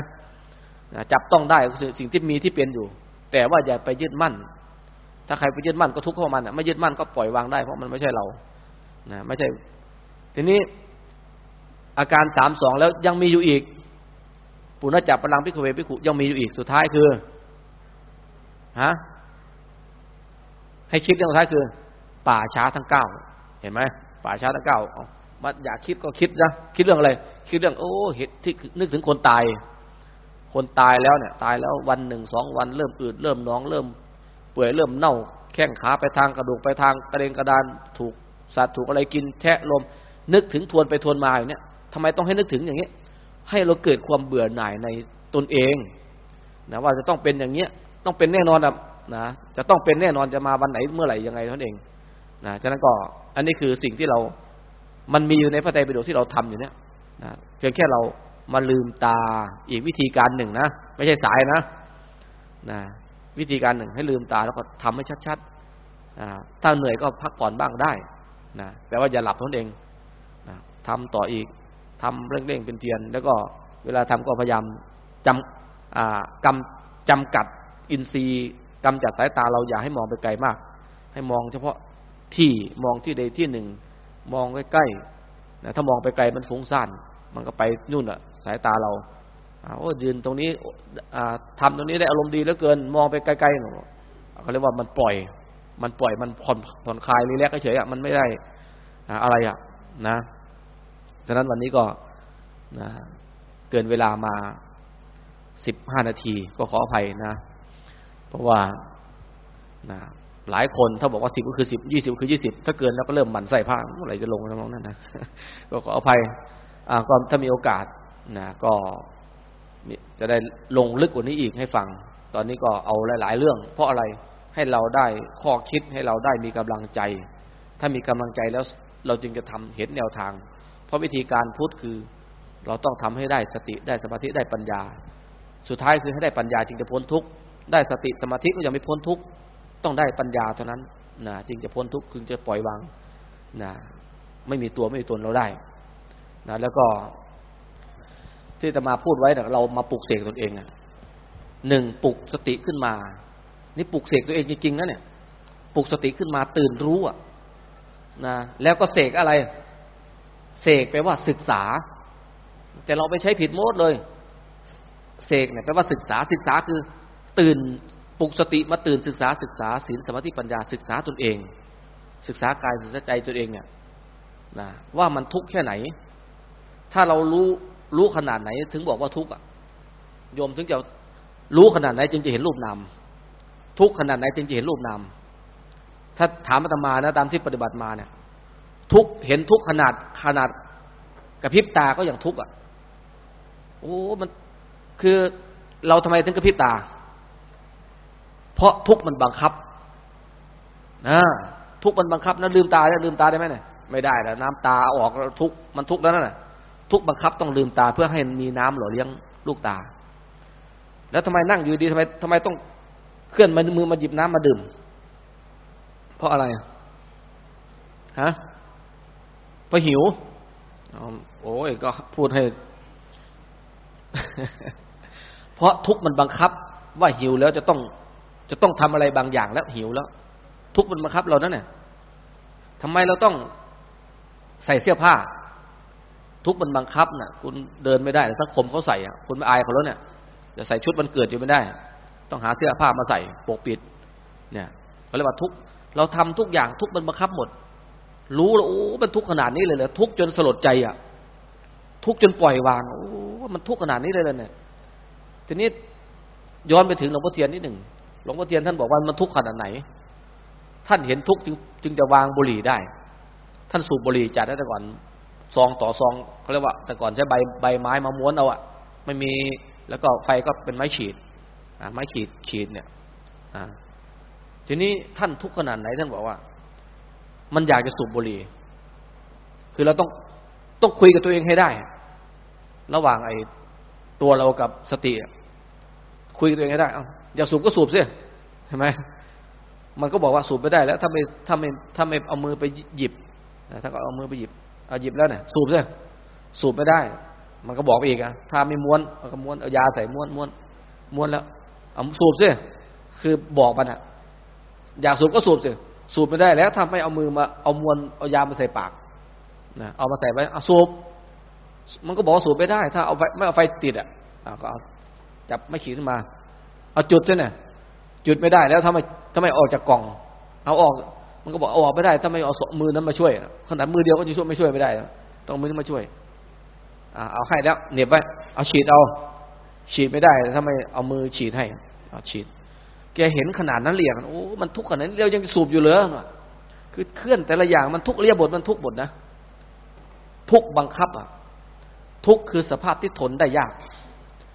จับต้องได้คือสิ่งที่มีที่เป็นอยู่ แต่ว่าอย่าไปยึดมั่น ถ้าใครไปยึดมั่นก็ทุกข์เพราะมันอะไม่ยึดมั่นก็ปล่อยวางได้เพราะมันไม่ใช่เรานะไม่ใช่ ทีนี้อาการสามสองแล้วยังมีอยู่อีก ปุณจับพลังพิคเวพิคุยังมีอยู่อีกสุดท้ายคือฮะให้คิดเรื่องสุดท้ายคือ ป่าช้าทั้งเก้าเห็นไหมป่าช้าทั้งเก้ามาอยากคิดก็คิดนะคิดเรื่องอะไร คิดเรื่อง โอ้เหตุที่นึกถึงคนตาย คนตายแล้วเนี่ย ตายแล้ววันหนึ่งสองวันเริ่มอืดเริ่มน้องเริ่ม เปื่อยเริ่มเน่า แข้งขาไปทางกระดูกไปทางกระเด็นกระดานถูกสัตว์ถูกอะไรกินแทะลม นึกถึงทวนไปทวนมาอยู่เนี้ยทำไมต้องให้นึกถึงอย่างนี้ ให้เราเกิดความเบื่อหน่ายในตนเองนะว่าจะต้องเป็นอย่างเนี้ยต้องเป็นแน่นอนนะนะจะต้องเป็นแน่นอนจะมาวันไหนเมื่อไหร่ยังไงท่านั้นเองนะฉะนั้นก็อันนี้คือสิ่งที่เรา มันมีอยู่ในพระไตรปิฎกที่เราทำอยู่เนี้ยนะเพียงแค่เรา มาลืมตา อีกวิธีการหนึ่งนะ ไม่ใช่สายนะนะวิธีการหนึ่งให้ลืมตาแล้วก็ทำให้ชัดๆถ้าเหนื่อยก็พักผ่อนบ้างได้นะแต่ว่าอย่าหลับตนเองนะทำต่ออีกทำเร่งๆเป็นเพียน แล้วก็เวลาทำก็พยายามจำกำจำกัดอินทรีย์กำจัดสายตาเราอย่าให้มองไปไกลมาก ให้มองเฉพาะที่มองที่ใดที่หนึ่ง มองใกล้ๆนะถ้ามองไปไกลมันฟุ้งซ่าน มันก็ไปนู่นอะ สายตาเราโอ้ยืนตรงนี้ทำตรงนี้ได้อารมณ์ดีเหลือเกิน มองไปไกลๆเขาเรียกว่ามันปล่อย มันปล่อยมันผ่อนผ่อนคลายรีแลกเฉยอะมันไม่ได้อะไรอะ นะฉะนั้นวันนี้ก็นะเกินเวลามาสิบห้านาทีก็ขออภัยนะ เพราะว่านะหลายคนถ้าบอกว่าสิบก็คือสิบยี่สิบคือยี่สิบถ้าเกินแล้วก็เริ่มหมันใส่ผ้าเมื่อไหร่จะลงน้องนั่นนะก็ขออภัย อ่าก็ถ้ามีโอกาส นะก็จะได้ลงลึกกว่านี้อีกให้ฟัง ตอนนี้ก็เอาหลาย ๆ เรื่อง เพราะอะไรให้เราได้ข้อคิดให้เราได้มีกำลังใจ ถ้ามีกำลังใจแล้วเราจึงจะทำเห็นแนวทาง เพราะวิธีการพุทธคือ เราต้องทำให้ได้สติได้สมาธิได้ปัญญา สุดท้ายคือให้ได้ปัญญาจึงจะพ้นทุกข์ได้สติสมาธิก็ยังไม่พ้นทุกข์ต้องได้ปัญญาเท่านั้นนะจึงจะพ้นทุกข์จึงจะปล่อยวางนะไม่มีตัวไม่มีตนเราได้นะแล้วก็ ที่จะมาพูดไว้เรามาปลุกเสกตนเองหนึ่งปลุกสติขึ้นมา นี่ปลุกเสกตัวเองจริงๆนะเนี่ยปลุกสติขึ้นมาตื่นรู้อะนะแล้วก็เสกอะไร เสกแปลว่าศึกษา แต่เราไปใช้ผิดโมดเลย เสกเนี่ยแปลว่าศึกษาศึกษาคือ ตื่นปลุกสติมาตื่นศึกษาศึกษาศีลสมาธิปัญญาศึกษาตนเอง ศึกษากายศึกษาใจตนเองเนี่ยนะว่ามันทุกข์แค่ไหน ถ้าเรารู้ รู้ขนาดไหนถึงบอกว่าทุกข์อะโยมถึงจะรู้ขนาดไหนจึงจะเห็นรูปนามทุกขนาดไหนจึงจะเห็นรูปนามถ้าถามอาตมานะตามที่ปฏิบัติมาเนี่ย ทุกเห็นทุกขนาดขนาดกระพริบตาก็อย่างทุกอะโอ้มันคือเราทำไมถึงกระพริบตา เพราะทุกมันบังคับนะทุกมันบังคับนะลืมตาได้ลืมตาได้ไหมเนี่ยไม่ได้แล้วน้ำตาออกทุกมันทุกแล้วนั่นแหละ ทุกบังคับต้องลืมตาเพื่อให้มีน้ำหล่อเลี้ยงลูกตา แล้วทำไมนั่งอยู่ดีทำไมทำไมต้องเคลื่อนมือมาหยิบน้ำมาดื่ม เพราะอะไรฮะเพอหิวโอ้ยก็พูดให้ เพราะทุกมันบังคับ ว่าหิวแล้วจะต้อง จะต้องทำอะไรบางอย่างแล้วหิวแล้ว ทุกมันบังคับเรานั่นเนี่ยทำไมเราต้องใส่เสื้อผ้า ทุกมันบังคับนะ่ะ คุณเดินไม่ได้สังคมเขาใส่คุณไม่อายเขาแล้วเนี่ยจะใส่ชุดมันเกิดอยู่ไม่ได้ ต้องหาเสื้อผ้ามาใส่ปกปิด เนี่ยเขาเรียกว่าทุกเราทำทุกอย่างทุกมันบังคับหมด รู้แล้วโอ้มันทุกขนาดนี้เลยเหรอทุกจนสลดใจอะ ทุกจนปล่อยวางโอ้มันทุกขนาดนี้เลยเลยเนี่ยทีนี้ย้อนไปถึงหลวงพ่อเทียนนิดหนึ่งหลวงพ่อเทียนท่านบอกว่ามันทุกขนาดไหน ท่านเห็นทุกจึงจึงจะวางบุหรี่ได้ ท่านสูบบุหรี่จัดได้แต่ก่อน ซองต่อซองเขาเรียกว่า แต่ก่อนใช้ใบใบไม้มาม้วนเอาอะไม่มีแล้วก็ไฟก็เป็นไม้ขีดไม้ขีดขีดเนี่ยทีนี้ท่านทุกขนาดไหนท่านบอกว่า มันอยากจะสูบบุหรี่ คือเราต้องต้องคุยกับตัวเองให้ได้ ระหว่างไอ้ตัวเรากับสติ คุยกับตัวเองให้ได้เอาอยากสูบก็สูบสิใช่ไหมมันก็บอกว่าสูบไม่ได้แล้ว ถ้าไม่ถ้าไม่ถ้าไม่เอามือไปหยิบถ้าก็เอามือไปหยิบ เอาหยิบแล้วเนี่ยสูบสิสูบไม่ได้ มันก็บอกไปอีกอะถ้าไม่ม้วนก็ม้วนเอายาใส่ม้วนม้วนม้วนแล้วเอาสูบสิคือบอกมันอะอยากสูบก็สูบสิสูบไม่ได้แล้วถ้าไม่เอามือมาเอามวนเอายามาใส่ปากนะเอามาใส่ไว้เอาสูบมันก็บอกสูบไม่ได้ ถ้าเอาไฟไม่เอาไฟติดอะก็เอาจับไม่ขีดขึ้นมา เอาจุดซะเนี่ยจุดไม่ได้แล้วทำไมทำไมออกจากกล่อง เอาออก มันก็บอกเอาออกไม่ได้ถ้าไม่เอามือนั้นมาช่วยขนาดมือเดียวก็จะช่วยไม่ช่วยไม่ได้ต้องมือนั้นมาช่วยเอาให้แล้วเหน็บไว้เอาฉีดเอา ฉีดไม่ได้ถ้าไม่เอามือฉีดให้เอาฉีด แกเห็นขนาดนั้นเรียกโอ้มันทุกข์ขนาดนี้เรายังสูบอยู่เหรอคือเคลื่อนแต่ละอย่างมันทุกเรียบทมันทุกบทนะ ทุกบังคับอะทุกคือสภาพที่ทนได้ยาก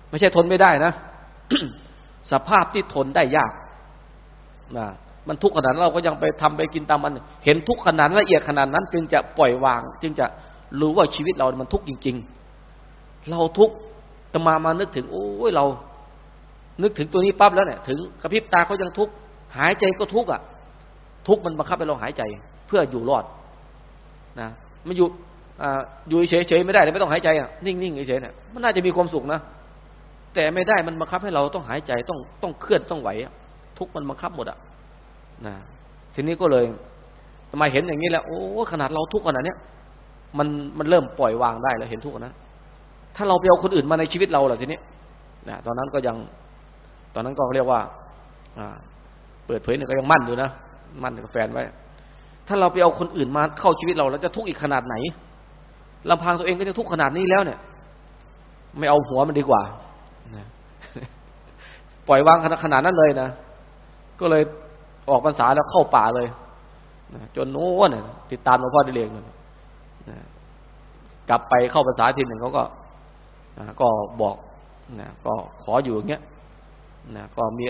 ไม่ใช่ทนไม่ได้นะ สภาพที่ทนได้ยากนะ มันทุกข์ขนาดนั้นเราก็ยังไปทำไปกินตามมัน เห็นทุกข์ขนาดละเอียดขนาดนั้น จึงจะปล่อยวาง จึงจะรู้ว่าชีวิตเรา มันทุกข์จริง ๆ เราทุกข์ตมามานึกถึง โอ้ยเรา นึกถึงตัวนี้ปั๊บแล้วเนี่ย ถึงกระพริบตาเขายังทุกข์หายใจก็ทุกข์อะ ทุกข์มันบังคับให้เราหายใจ เพื่ออยู่รอดนะมันอยู่อยู่เฉยๆไม่ได้เลยไม่ต้องหายใจอะนิ่งๆเฉยๆเนี่ยมันน่าจะมีความสุขนะแต่ไม่ได้มันบังคับให้เราต้องหายใจต้องต้องเคลื่อนต้องไหวทุกมันบังคับหมดอะ นะทีนี้ก็เลยทำไมเห็นอย่างนี้แล้วโอ้ขนาดเราทุกข์ขนาดเนี้ยมันมันเริ่มปล่อยวางได้แล้วเห็นทุกข์นั้นถ้าเราไปเอาคนอื่นมาในชีวิตเราล่ะทีนี้นะตอนนั้นก็ยัง ตอนนั้นก็เรียกว่า อ่า เปิดเผยเนี่ยก็ยังมั่นอยู่นะมั่นกับแฟนไว้ ถ้าเราไปเอาคนอื่นมาเข้าชีวิตเราแล้วจะทุกข์อีกขนาดไหนลำพังตัวเองก็จะทุกข์ขนาดนี้แล้วเนี่ย ไม่เอาหัวมันดีกว่าปล่อยวางขนาดนั้นเลยนะก็เลย ออกพรรษาแล้วเข้าป่าเลยจนโน้นติดตามหลวงพ่อดิเลกกลับไปเข้าภาษาทีหนึ่งเขาก็ก็บอกนะก็ขออยู่อย่างเงี้ยนะก็มี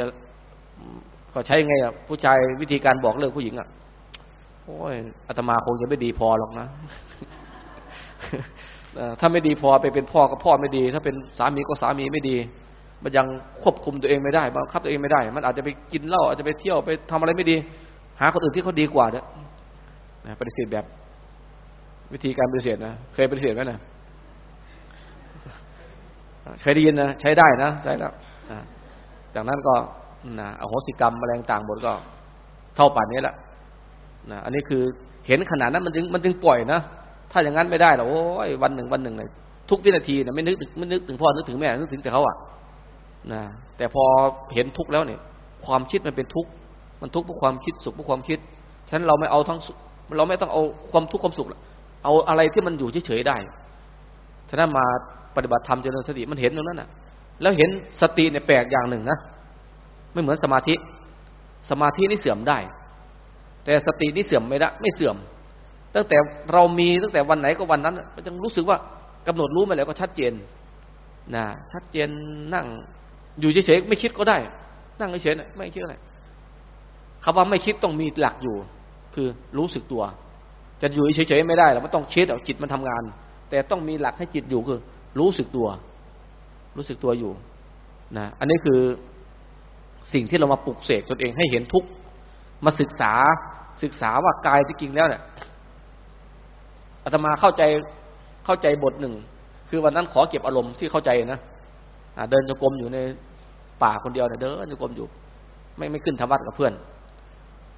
ก็ใช้ไงอะผู้ชายวิธีการบอกเลิกผู้หญิงอะโอ้ยอาตมาคงจะไม่ดีพอหรอกนะถ้าไม่ดีพอไปเป็นพ่อก็พ่อไม่ดี ถ้าเป็นสามีก็สามีไม่ดี มันยังควบคุมตัวเองไม่ได้บังคับตัวเองไม่ได้ มันอาจจะไปกินเหล้าอาจจะไปเที่ยวไปทำอะไรไม่ดี หาคนอื่นที่เขาดีกว่าเนี่ยปฏิเสธแบบ วิธีการปฏิเสธนะเคยปฏิเสธไหมนะเคยได้ยินนะใช้ได้นะใช้แล้วจากนั้นก็นะอโหสิกรรมแมลงต่างบทก็ เท่าป่านนี้แหละนะอันนี้คือเห็นขนาดนั้นมันจึงมันจึงปล่อยนะถ้าอย่างนั้นไม่ได้หรอกโอ้ยวันหนึ่งวันหนึ่งเลยทุกวินาทีนี่ยไม่นึกไม่นึกถึงพ่อนึกถึงแม่นึกถึงแต่เขาอะ นะแต่พอเห็นทุกข์แล้วเนี่ย ความคิดมันเป็นทุกข์มันทุกข์เพราะความคิดสุขเพราะความคิดฉะนั้นเราไม่เอาทั้งเราไม่ต้องเอาความทุกข์ความสุขเอาอะไรที่มันอยู่เฉยๆได้ฉะนั้นมาปฏิบัติธรรมเจริญสติมันเห็นตรงนั้นอะ แล้วเห็นสติเนี่ยแปลกอย่างหนึ่งนะไม่เหมือนสมาธิ สมาธินี่เสื่อมได้ แต่สตินี่เสื่อมไม่ได้ไม่เสื่อม ตั้งแต่เรามีตั้งแต่วันไหนก็วันนั้นก็ยังรู้สึกว่ากำหนดรู้มาแล้วก็ชัดเจนนะชัดเจนนั่ง อยู่เฉยๆไม่คิดก็ได้ นั่งเฉยๆไม่คิดอะไรคำว่าไม่คิดต้องมีหลักอยู่ คือรู้สึกตัว จะอยู่เฉยๆไม่ได้หรอกมันต้องคิดเอาจิตมันทำงาน แต่ต้องมีหลักให้จิตอยู่คือ รู้สึกตัว รู้สึกตัวอยู่นะอันนี้คือสิ่งที่เรามาปลุกเสกตนเองให้เห็นทุกมาศึกษาศึกษาว่ากายที่จริงแล้วเนี่ยอาตมาเข้าใจเข้าใจบทหนึ่ง คือวันนั้นขอเก็บอารมณ์ที่เข้าใจนะ เดินโยกรมอยู่ในป่าคนเดียวเนี่ยเดินโยกรมอยู่ ไม่ไม่ขึ้นธรรมวัดกับเพื่อน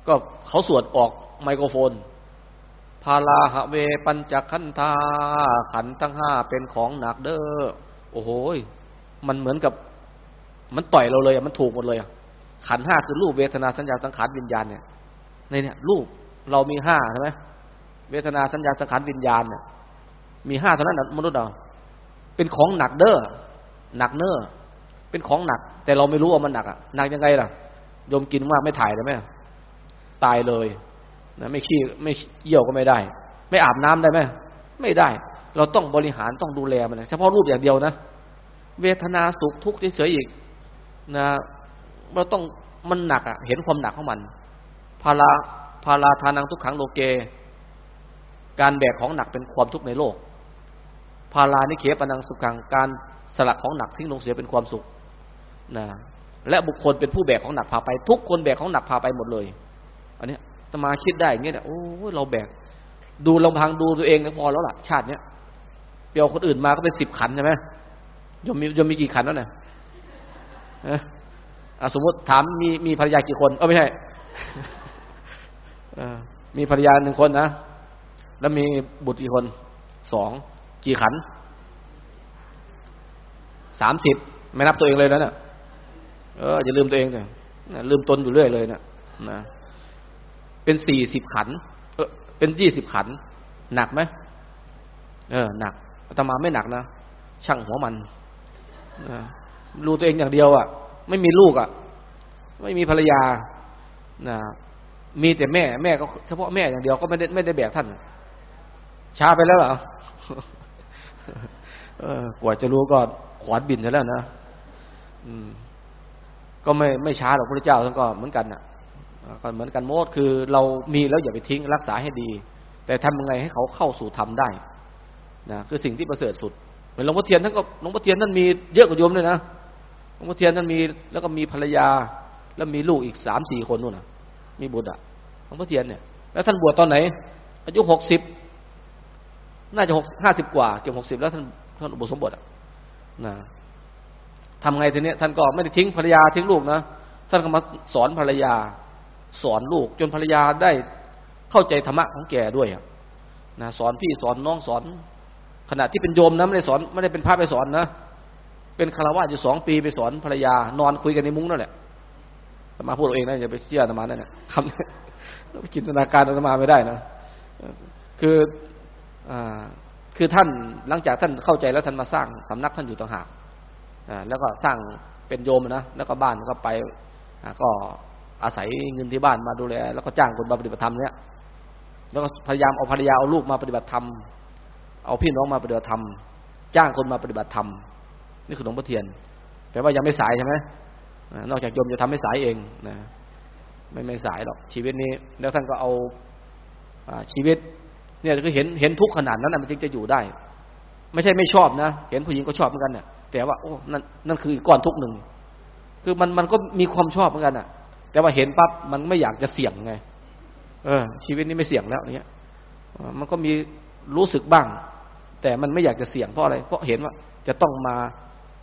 ก็เขาสวดออกไมโครโฟนพาลาหะเวปัญจขันธาขันทั้งห้าเป็นของหนักเด้อโอ้โหมันเหมือนกับ มันต่อยเราเลยอะมันถูกหมดเลยอะขันห้าคือรูปเวทนาสัญญาสังขารวิญญาณเนี่ยในเนี่ยรูปเรามีห้าใช่ไหมเวทนาสัญญาสังขารวิญญาณเนี่ยมีห้าเท่านั้นมนุษย์เราเป็นของหนักเด้อ หนักเน้อเป็นของหนัก แต่เราไม่รู้ว่ามันหนักอะหนักยังไงล่ะยมกินมากไม่ถ่ายได้ไหมตายเลยนะไม่ขี้ไม่เยี่ยวก็ไม่ได้ ไม่อาบน้ำได้ไหมไม่ได้ เราต้องบริหารต้องดูแลมันเฉพาะรูปอย่างเดียวนะเวทนาสุขทุกข์เฉยๆอีกนะเราต้องมันหนักอะ เห็นความหนักของมันภาราภาราทานังทุกขังโลเก การแบกของหนักเป็นความทุกข์ในโลกภารานิเขปนังสุขังการ สลักของหนักทิ้งลงเสียเป็นความสุขนะและบุคคลเป็นผู้แบกของหนักพาไป ทุกคนแบกของหนักพาไปหมดเลย อันนี้ตมาคิดได้อย่างเงี้ยโอ้เราแบก ดูลำพังดูตัวเองก็พอแล้วล่ะ ชาติเนี้ยเปียวคนอื่นมาก็เป็นสิบขันใช่ไหมยมมียมมีกี่ขันแล้วเนี่ยสมมติถามมีมีภรรยากี่คน เออไม่ใช่มีภรรยาหนึ่งคนนะ แล้วมีบุตรกี่คน สอง กี่ขัน สามสิบไม่นับตัวเองเลยนะเนี่ยเอออย่าลืมตัวเองเลยลืมตนอยู่เรื่อยเลยนะนะเป็นสี่สิบขัน เออเป็นยี่สิบขัน หนักไหมเออ หนักอาตมาไม่หนักนะช่างหัวมันรู้ตัวเองอย่างเดียวอะ่ะ ไม่มีลูกอะ่ะ ไม่มีภรรยานะมีแต่แม่ แม่ก็เฉพาะแม่อย่างเดียวก็ไม่ได้ไม่ได้แบกท่านช้าไปแล้วเหรอเออกว่าจะรู้ก็ ขวานบินแล้วนะอืม ก็ไม่ไม่ช้าหรอกพระเจ้าท่านก็เหมือนกันอะก็เหมือนกันโมดคือเรามีแล้วอย่าไปทิ้งรักษาให้ดี แต่ทำยังไงให้เขาเข้าสู่ธรรมได้นะคือสิ่งที่ประเสริฐสุดเหมือนหลวงพ่อเทียนท่านก็หลวงพ่อเทียนท่านมีเยอะกว่าโยมเลยนะหลวงพ่อเทียนท่านมีแล้วก็มีภรรยา แล้วมีลูกอีกสามสี่คนนู่นนะมีบุตรอะหลวงพ่อเทียนเนี่ยแล้วท่านบวชตอนไหน อายุหกสิบน่าจะหกห้าสิบกว่าเกือบหกสิบแล้วท่านท่านอุปสมบทอะ นะทำไงทีนี้ท่านก็ไม่ได้ทิ้งภรรยาทิ้งลูกนะท่านก็มาสอนภรรยา สอนลูก จนภรรยาได้เข้าใจธรรมะของแกด้วยนะสอนพี่สอนน้องสอน ขณะที่เป็นโยมนะไม่ได้สอนไม่ได้เป็นพระไปสอนนะเป็นคารวะอยู่สองปีไปสอนภรรยา นอนคุยกันในมุ้งนั่นแหละธรรมาพูดเองนะอย่าไปเชื่อธรรมานั่นแหละคำจินตนาการธรรมาไม่ได้นะคืออ่า คือท่านหลังจากท่านเข้าใจแล้วท่านมาสร้างสำนักท่านอยู่ต่างหากแล้วก็สร้างเป็นโยมนะแล้วก็บ้านก็ไปก็อาศัยเงินที่บ้านมาดูแล แล้วก็จ้างคนมาปฏิบัติธรรมเนี่ยแล้วก็พยายามเอาภรรยาเอาลูกมาปฏิบัติธรรม เอาพี่น้องมาปฏิบัติธรรม จ้างคนมาปฏิบัติธรรม นี่คือหลวงพ่อเทียนแปลว่ายังไม่สายใช่ไหมนอกจากโยมจะทำให้สายเองนะไม่ไม่สายหรอกชีวิตนี้ แล้วท่านก็เอาชีวิต เนี่ยคือเห็นเห็นทุกขนาดนั้นมันจึงจะอยู่ได้ ไม่ใช่ไม่ชอบนะ เห็นผู้หญิงก็ชอบเหมือนกันเนี่ยแต่ว่าโอ้นั่นนั่นคือก้อนทุกหนึ่ง คือมันมันก็มีความชอบเหมือนกันอะ แต่ว่าเห็นปั๊บมันไม่อยากจะเสี่ยงไง เออ ชีวิตนี้ไม่เสี่ยงแล้วเนี่ยมันก็มีรู้สึกบ้าง แต่มันไม่อยากจะเสี่ยงเพราะอะไร เพราะเห็นว่าจะต้องมา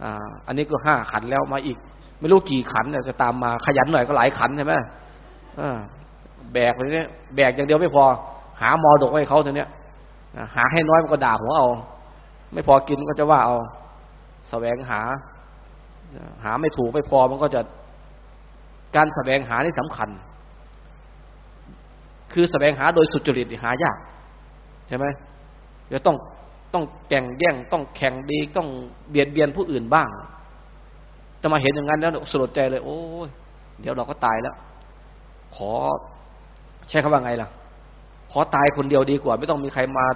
อ่า อันนี้ก็ห้าขันแล้วมาอีก ไม่รู้กี่ขันเนี่ยจะตามมาขยันหน่อยก็หลายขันใช่ไหมแบกเลยเนี่ยแบกอย่างเดียวไม่พอ หามอดกไว้เขาตัวเนี้ยหาให้น้อยมันก็ด่าหัวเอา ไม่พอกินก็จะว่าเอาสแสวงหา หาไม่ถูกไม่พอมันก็จะการสแสวงหานี่สำคัญ คือสแสวงหาโดยสุจริตหายากใช่ไหมจะต้องต้องแข่งแย่งต้องแข่งดีต้องเบียดเบียนผู้อื่นบ้างจะมาเห็นอย่างนั้นแล้วสลดใจเลย โอ้ยเดี๋ยวเราก็ตายแล้ว ขอใช้คำว่าไงล่ะ ขอตายคนเดียวดีกว่า ไม่ต้องมีใครมา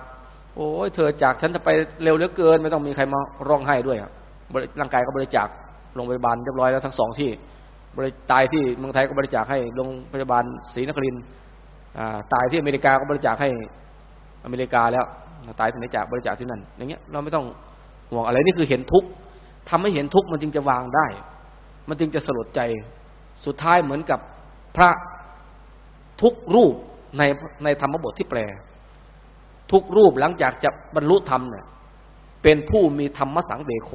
โอ้ยเธอจากฉันจะไปเร็วเหลือเกิน ไม่ต้องมีใครมาร้องไห้ด้วยครับร่างกายก็บริจาคโรงพยาบาลเรียบร้อยแล้วทั้งสองที่บริตายที่เมืองไทยก็บริจาคให้โรงพยาบาลศรีนครินตายที่อเมริกาก็บริจาคให้อเมริกาแล้วตายที่ไหนจากบริจาคที่นั่นอย่างเงี้ยเราไม่ต้องห่วงอะไรนี่คือเห็นทุกข์ทำให้เห็นทุกข์มันจึงจะวางได้ มันจึงจะสลดใจ สุดท้ายเหมือนกับพระทุกรูป ในในธรรมบทที่แปล ทุกรูปหลังจากจะบรรลุธรรมเนี่ยเป็นผู้มีธรรมสังเวโค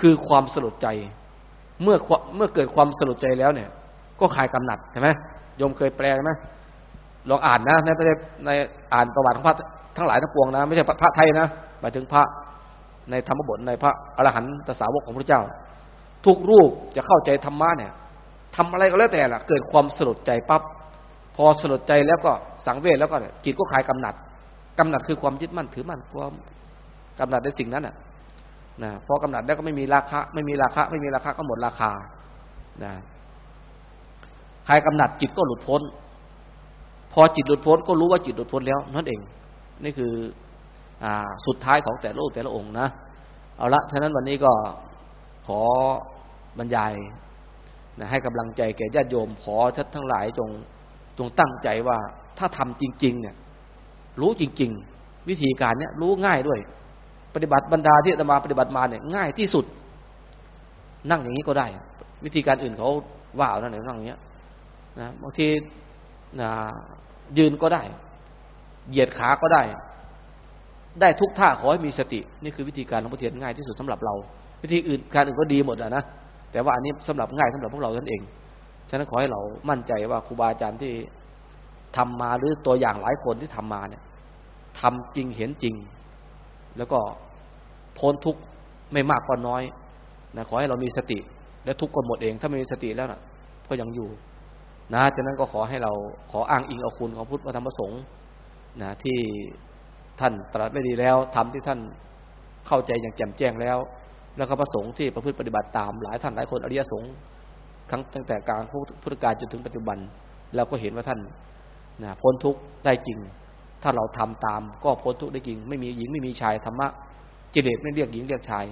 คือความสลดใจ เมื่อเมื่อเกิดความสลดใจแล้วเนี่ย ก็คลายกำหนัดเห็นไหมโยมเคยแปลไหมลองอ่านนะในในอ่านประวัติของพระทั้งหลายทั้งปวงนะ ไม่ใช่พระไทยนะหมายถึงพระในธรรมบทในพระอรหันตสาวกของพระเจ้า ทุกรูปจะเข้าใจธรรมะเนี่ยทำอะไรก็แล้วแต่ละเกิดความสลดใจปั๊บ พอสลดใจแล้วก็สังเวชแล้วก็จิตก็คลายกำหนัดกำหนัดคือความยึดมั่นถือมั่นความกำหนัดในสิ่งนั้นน่ะนะพอกำหนัดแล้วก็ไม่มีราคาไม่มีราคาไม่มีราคาก็หมดราคานะคลายกำหนัดจิตก็หลุดพ้น พอจิตหลุดพ้นก็รู้ว่าจิตหลุดพ้นแล้วนั่นเอง นี่คืออ่าสุดท้ายของแต่ละองค์แต่ละองค์นะเอาละฉะนั้นวันนี้ก็ขอบรรยายนะให้กำลังใจแก่ญาติโยมขอท่านทั้งหลายจง จงตั้งใจว่าถ้าทำจริง ๆ เนี่ย รู้จริง ๆ วิธีการเนี้ยรู้ง่ายด้วย ปฏิบัติบรรดาที่อาตมาปฏิบัติมาเนี่ยง่ายที่สุด นั่งอย่างนี้ก็ได้ วิธีการอื่นเขาว่าเอานั่นนนั่งอย่างเงี้ยนะบางทีนะยืนก็ได้ เหยียดขาก็ได้ ได้ทุกท่าขอให้มีสติ นี่คือวิธีการของพระเทียนง่ายที่สุดสำหรับเรา วิธีอื่นการอื่นก็ดีหมดอะนะแต่ว่าอันนี้สำหรับง่ายสำหรับพวกเราท่านเอง ฉะนั้นขอให้เรามั่นใจว่าครูบาอาจารย์ที่ทำมาหรือตัวอย่างหลายคนที่ทำมาเนี่ยทำจริงเห็นจริง แล้วก็พ้นทุกข์ไม่มากก็น้อยนะขอให้เรามีสติ และทุกข์ก็หมดเอง ถ้าไม่มีสติแล้วนะก็ยังอยู่ นะฉะนั้นก็ขอให้เราขออ้างอิงเอาคุณของพุทธธรรมประสงค์นะที่ท่านตรัสไว้ดีแล้วทำที่ท่านเข้าใจอย่างแจ่มแจ้งแล้ว แล้วก็ประสงค์ที่ประพฤติปฏิบัติตามหลายท่านหลายคนอริยสงฆ์ ทั้งตั้งแต่การพุทธกาลจนถึงปัจจุบันเราก็เห็นว่าท่านนะพ้นทุกข์ได้จริง ถ้าเราทำตามก็พ้นทุกข์ได้จริง ไม่มีหญิงไม่มีชายธรรมะกิเลสไม่เรียกหญิงเรียกชาย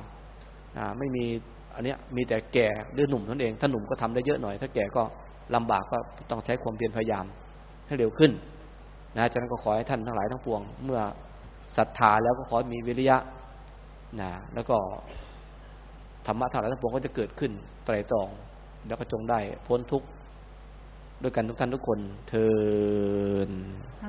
นะไม่มีอันเนี้ยมีแต่แก่หรือหนุ่มนั่นเอง ถ้าหนุ่มก็ทำได้เยอะหน่อย ถ้าแก่ก็ลำบากก็ต้องใช้ความเพียรพยายามให้เร็วขึ้นนะฉะนั้นก็ขอให้ท่านทั้งหลายทั้งปวง เมื่อศรัทธาแล้วก็ขอมีวิริยะนะแล้วก็ธรรมะทั้งหลายทั้งปวงก็จะเกิดขึ้นไตรตรอง แล้วก็จงได้ พ้นทุกข์ด้วยกันทุกท่านทุกคน เทิน